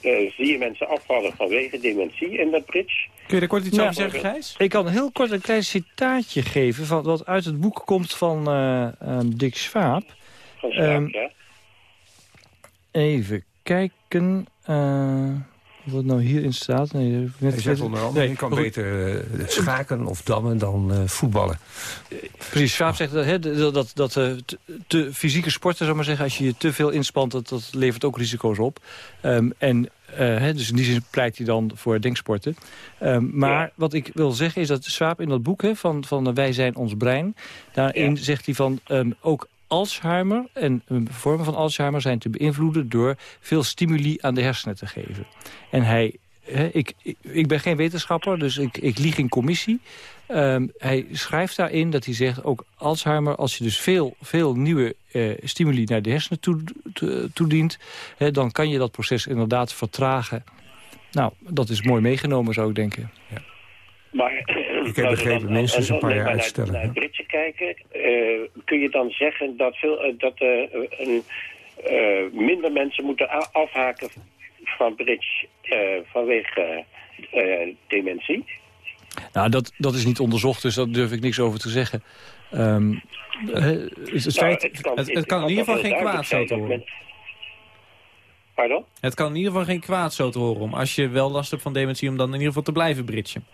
Speaker 13: eh, zie je mensen afvallen vanwege dementie in dat bridge?
Speaker 3: Kun je er kort iets
Speaker 6: Ja.
Speaker 3: over zeggen, Gijs?
Speaker 6: Ik kan heel kort een klein citaatje geven... Van wat uit het boek komt van eh, Dick Swaap.
Speaker 13: Van Schaap,
Speaker 6: Ehm,
Speaker 13: ja?
Speaker 6: Even kijken... eh, wat nou hierin staat. Nee, net
Speaker 7: Hij zegt onder andere,
Speaker 6: Nee,
Speaker 7: je kan
Speaker 6: goed.
Speaker 7: beter schaken of dammen dan eh, voetballen.
Speaker 6: Precies, Swaap zegt dat, hè, dat, dat, dat eh, te, te fysieke sporten, zou maar zeggen, als je je te veel inspant, dat, dat levert ook risico's op. Ehm, en hè, dus in die zin pleit hij dan voor denksporten. Ehm, maar
Speaker 13: Ja.
Speaker 6: wat ik wil zeggen is dat Swaap in dat boek hè, van, van Wij zijn ons brein, daarin
Speaker 13: Ja.
Speaker 6: zegt hij van ehm, ook Alzheimer en vormen van Alzheimer zijn te beïnvloeden... door veel stimuli aan de hersenen te geven. En hij ik, ik, ben geen wetenschapper, dus ik, ik lieg in commissie. Ehm, hij schrijft daarin dat hij zegt, ook Alzheimer... als je dus veel, veel nieuwe eh, stimuli naar de hersenen toe- toe- toedient... dan kan je dat proces inderdaad vertragen. Nou, dat is mooi meegenomen, zou ik denken.
Speaker 13: Maar,
Speaker 7: Ik heb begrepen, minstens een paar jaar uitstellen.
Speaker 13: Naar het Britse kijken, eh, kun je dan zeggen dat, veel, eh, dat eh, een, eh, minder mensen moeten afhaken van bridge eh, vanwege eh, dementie?
Speaker 6: Nou, dat, dat is niet onderzocht, dus daar durf ik niks over te zeggen. Ehm, eh, het, het feit,
Speaker 3: het kan- het kan in ieder geval geen kwaad zo te horen.
Speaker 13: Pardon?
Speaker 3: Het kan in ieder geval geen kwaad zo te horen om als je wel last hebt van dementie om dan in ieder geval te blijven bridgen.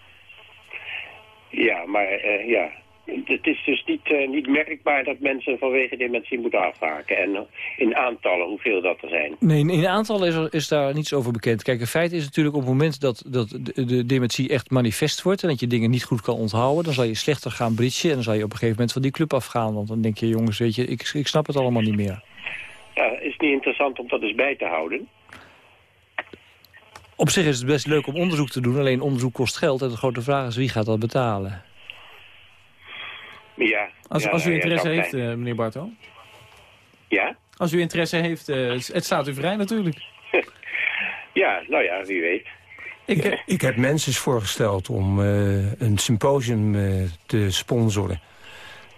Speaker 13: Ja, maar eh, ja. Het is dus niet, eh, niet merkbaar dat mensen vanwege dementie moeten afhaken. En in aantallen hoeveel dat er zijn.
Speaker 6: Nee, in aantallen is, er, is daar niets over bekend. Kijk, het feit is natuurlijk op het moment dat, dat de, de dementie echt manifest wordt... en dat je dingen niet goed kan onthouden... dan zal je slechter gaan bridgen en dan zal je op een gegeven moment van die club afgaan. Want dan denk je, jongens, weet je, ik, ik snap het allemaal niet meer.
Speaker 13: Ja, is het niet interessant om dat eens bij te houden?
Speaker 6: Op zich is het best leuk om onderzoek te doen, alleen onderzoek kost geld... en de grote vraag is, wie gaat dat betalen?
Speaker 13: Ja.
Speaker 3: Als,
Speaker 13: ja,
Speaker 3: als u interesse heeft, eh, meneer Barto.
Speaker 13: Ja?
Speaker 3: Als u interesse heeft, eh, het staat u vrij natuurlijk.
Speaker 13: Ja, nou ja, wie weet.
Speaker 3: Ik,
Speaker 7: ik heb mensen voorgesteld om eh, een symposium eh, te sponsoren.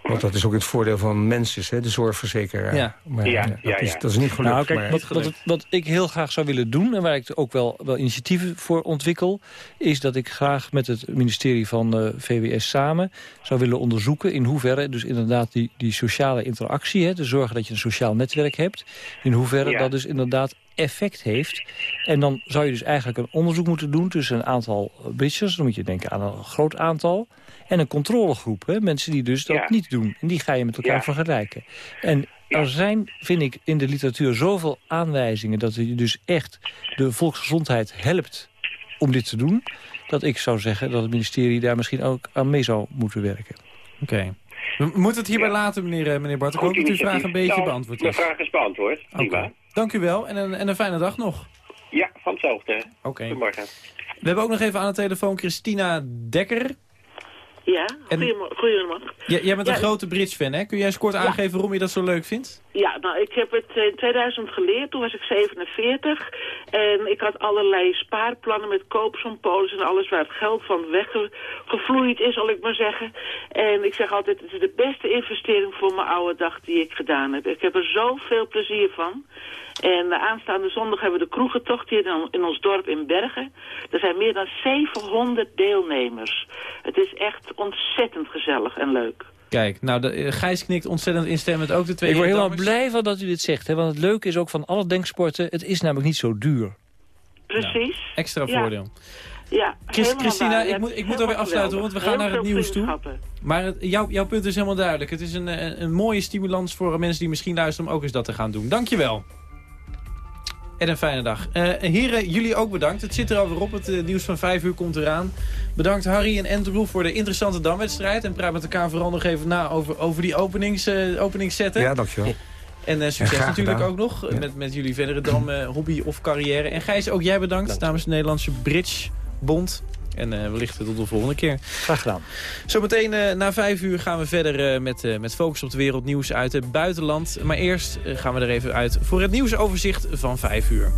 Speaker 7: Want dat is ook het voordeel van mensen, hè, de zorgverzekeraar.
Speaker 6: Ja.
Speaker 7: Maar,
Speaker 6: Ja,
Speaker 7: eh,
Speaker 6: ja,
Speaker 7: dat, is,
Speaker 6: ja.
Speaker 7: dat is niet gelukt.
Speaker 6: Nou, kijk,
Speaker 7: maar-
Speaker 6: wat, wat, ik heel graag zou willen doen... en waar ik ook wel, wel initiatieven voor ontwikkel... is dat ik graag met het ministerie van eh, VWS samen... zou willen onderzoeken in hoeverre dus inderdaad die, die sociale interactie... Hè, te zorgen dat je een sociaal netwerk hebt... in hoeverre
Speaker 13: Ja.
Speaker 6: dat dus inderdaad effect heeft. En dan zou je dus eigenlijk een onderzoek moeten doen... tussen een aantal bridgers, dan moet je denken aan een groot aantal... en een controlegroep, hè, mensen die dus dat
Speaker 13: Ja.
Speaker 6: niet doen. En die ga je met elkaar
Speaker 13: Ja.
Speaker 6: vergelijken. En er zijn, vind ik, in de literatuur zoveel aanwijzingen... dat je dus echt de volksgezondheid helpt om dit te doen... dat ik zou zeggen dat het ministerie daar misschien ook aan mee zou moeten werken.
Speaker 3: Oké. We moeten het hierbij laten, meneer, eh, meneer Bart. Ik hoop dat uw vraag een beetje
Speaker 13: Nou,
Speaker 3: beantwoord
Speaker 13: Mijn
Speaker 3: is.
Speaker 13: vraag is beantwoord. Prima.
Speaker 3: Dank u wel en een, en een fijne dag nog.
Speaker 13: Ja, van hetzelfde.
Speaker 3: Oké.
Speaker 13: Goedemorgen.
Speaker 3: We hebben ook nog even aan de telefoon Christina Dekker.
Speaker 14: Ja,
Speaker 3: En-
Speaker 14: goedemorgen.
Speaker 3: jij bent
Speaker 14: Ja,
Speaker 3: een grote bridge-fan, hè? Kun jij eens kort
Speaker 14: Ja.
Speaker 3: aangeven waarom je dat zo leuk vindt?
Speaker 14: Ja, nou, ik heb het in 2000 geleerd. Toen was ik 47. En ik had allerlei spaarplannen met koopsompolis en alles waar het geld van weggevloeid is, zal ik maar zeggen. En ik zeg altijd, het is de beste investering voor mijn oude dag die ik gedaan heb. Ik heb er zoveel plezier van. En de aanstaande zondag hebben we de kroegentocht hier in, in ons dorp in Bergen. Er zijn meer dan 700 deelnemers. Het is echt ontzettend gezellig en leuk.
Speaker 3: Kijk, nou, de, eh, Gijs knikt ontzettend instemmend. Ook de twee
Speaker 6: ik word helemaal blij van dat u dit zegt. Hè? Want het leuke is ook van alle denksporten... het is namelijk niet zo duur.
Speaker 14: Precies.
Speaker 3: Extra
Speaker 14: Ja.
Speaker 3: voordeel.
Speaker 14: Ja,
Speaker 3: Christina,
Speaker 14: waar.
Speaker 3: ik
Speaker 14: Ja,
Speaker 3: moet, ik moet alweer afsluiten, want we gaan naar het nieuws toe. Maar het, jouw, jouw punt is helemaal duidelijk. Het is een, een, een mooie stimulans voor mensen die misschien luisteren... om ook eens dat te gaan doen. Dankjewel. En een fijne dag. Eh, heren, jullie ook bedankt. Het zit er alweer op. Het eh, nieuws van 5 uur komt eraan. Bedankt Harry en Andrew voor de interessante damwedstrijd. En praat met elkaar vooral nog even na over, over die openings, openingszetten.
Speaker 7: Ja, dankjewel.
Speaker 3: En eh,
Speaker 7: En
Speaker 3: succes natuurlijk
Speaker 7: gedaan.
Speaker 3: ook nog met, met jullie verdere dam, eh, hobby of carrière. En Gijs, ook jij bedankt namens de Nederlandse Bridge Bond. En eh, wellicht tot de volgende keer.
Speaker 6: Graag gedaan.
Speaker 3: Zometeen eh, na vijf uur gaan we verder eh, met, met focus op het wereldnieuws uit het buitenland. Maar eerst gaan we er even uit voor het nieuwsoverzicht van vijf uur.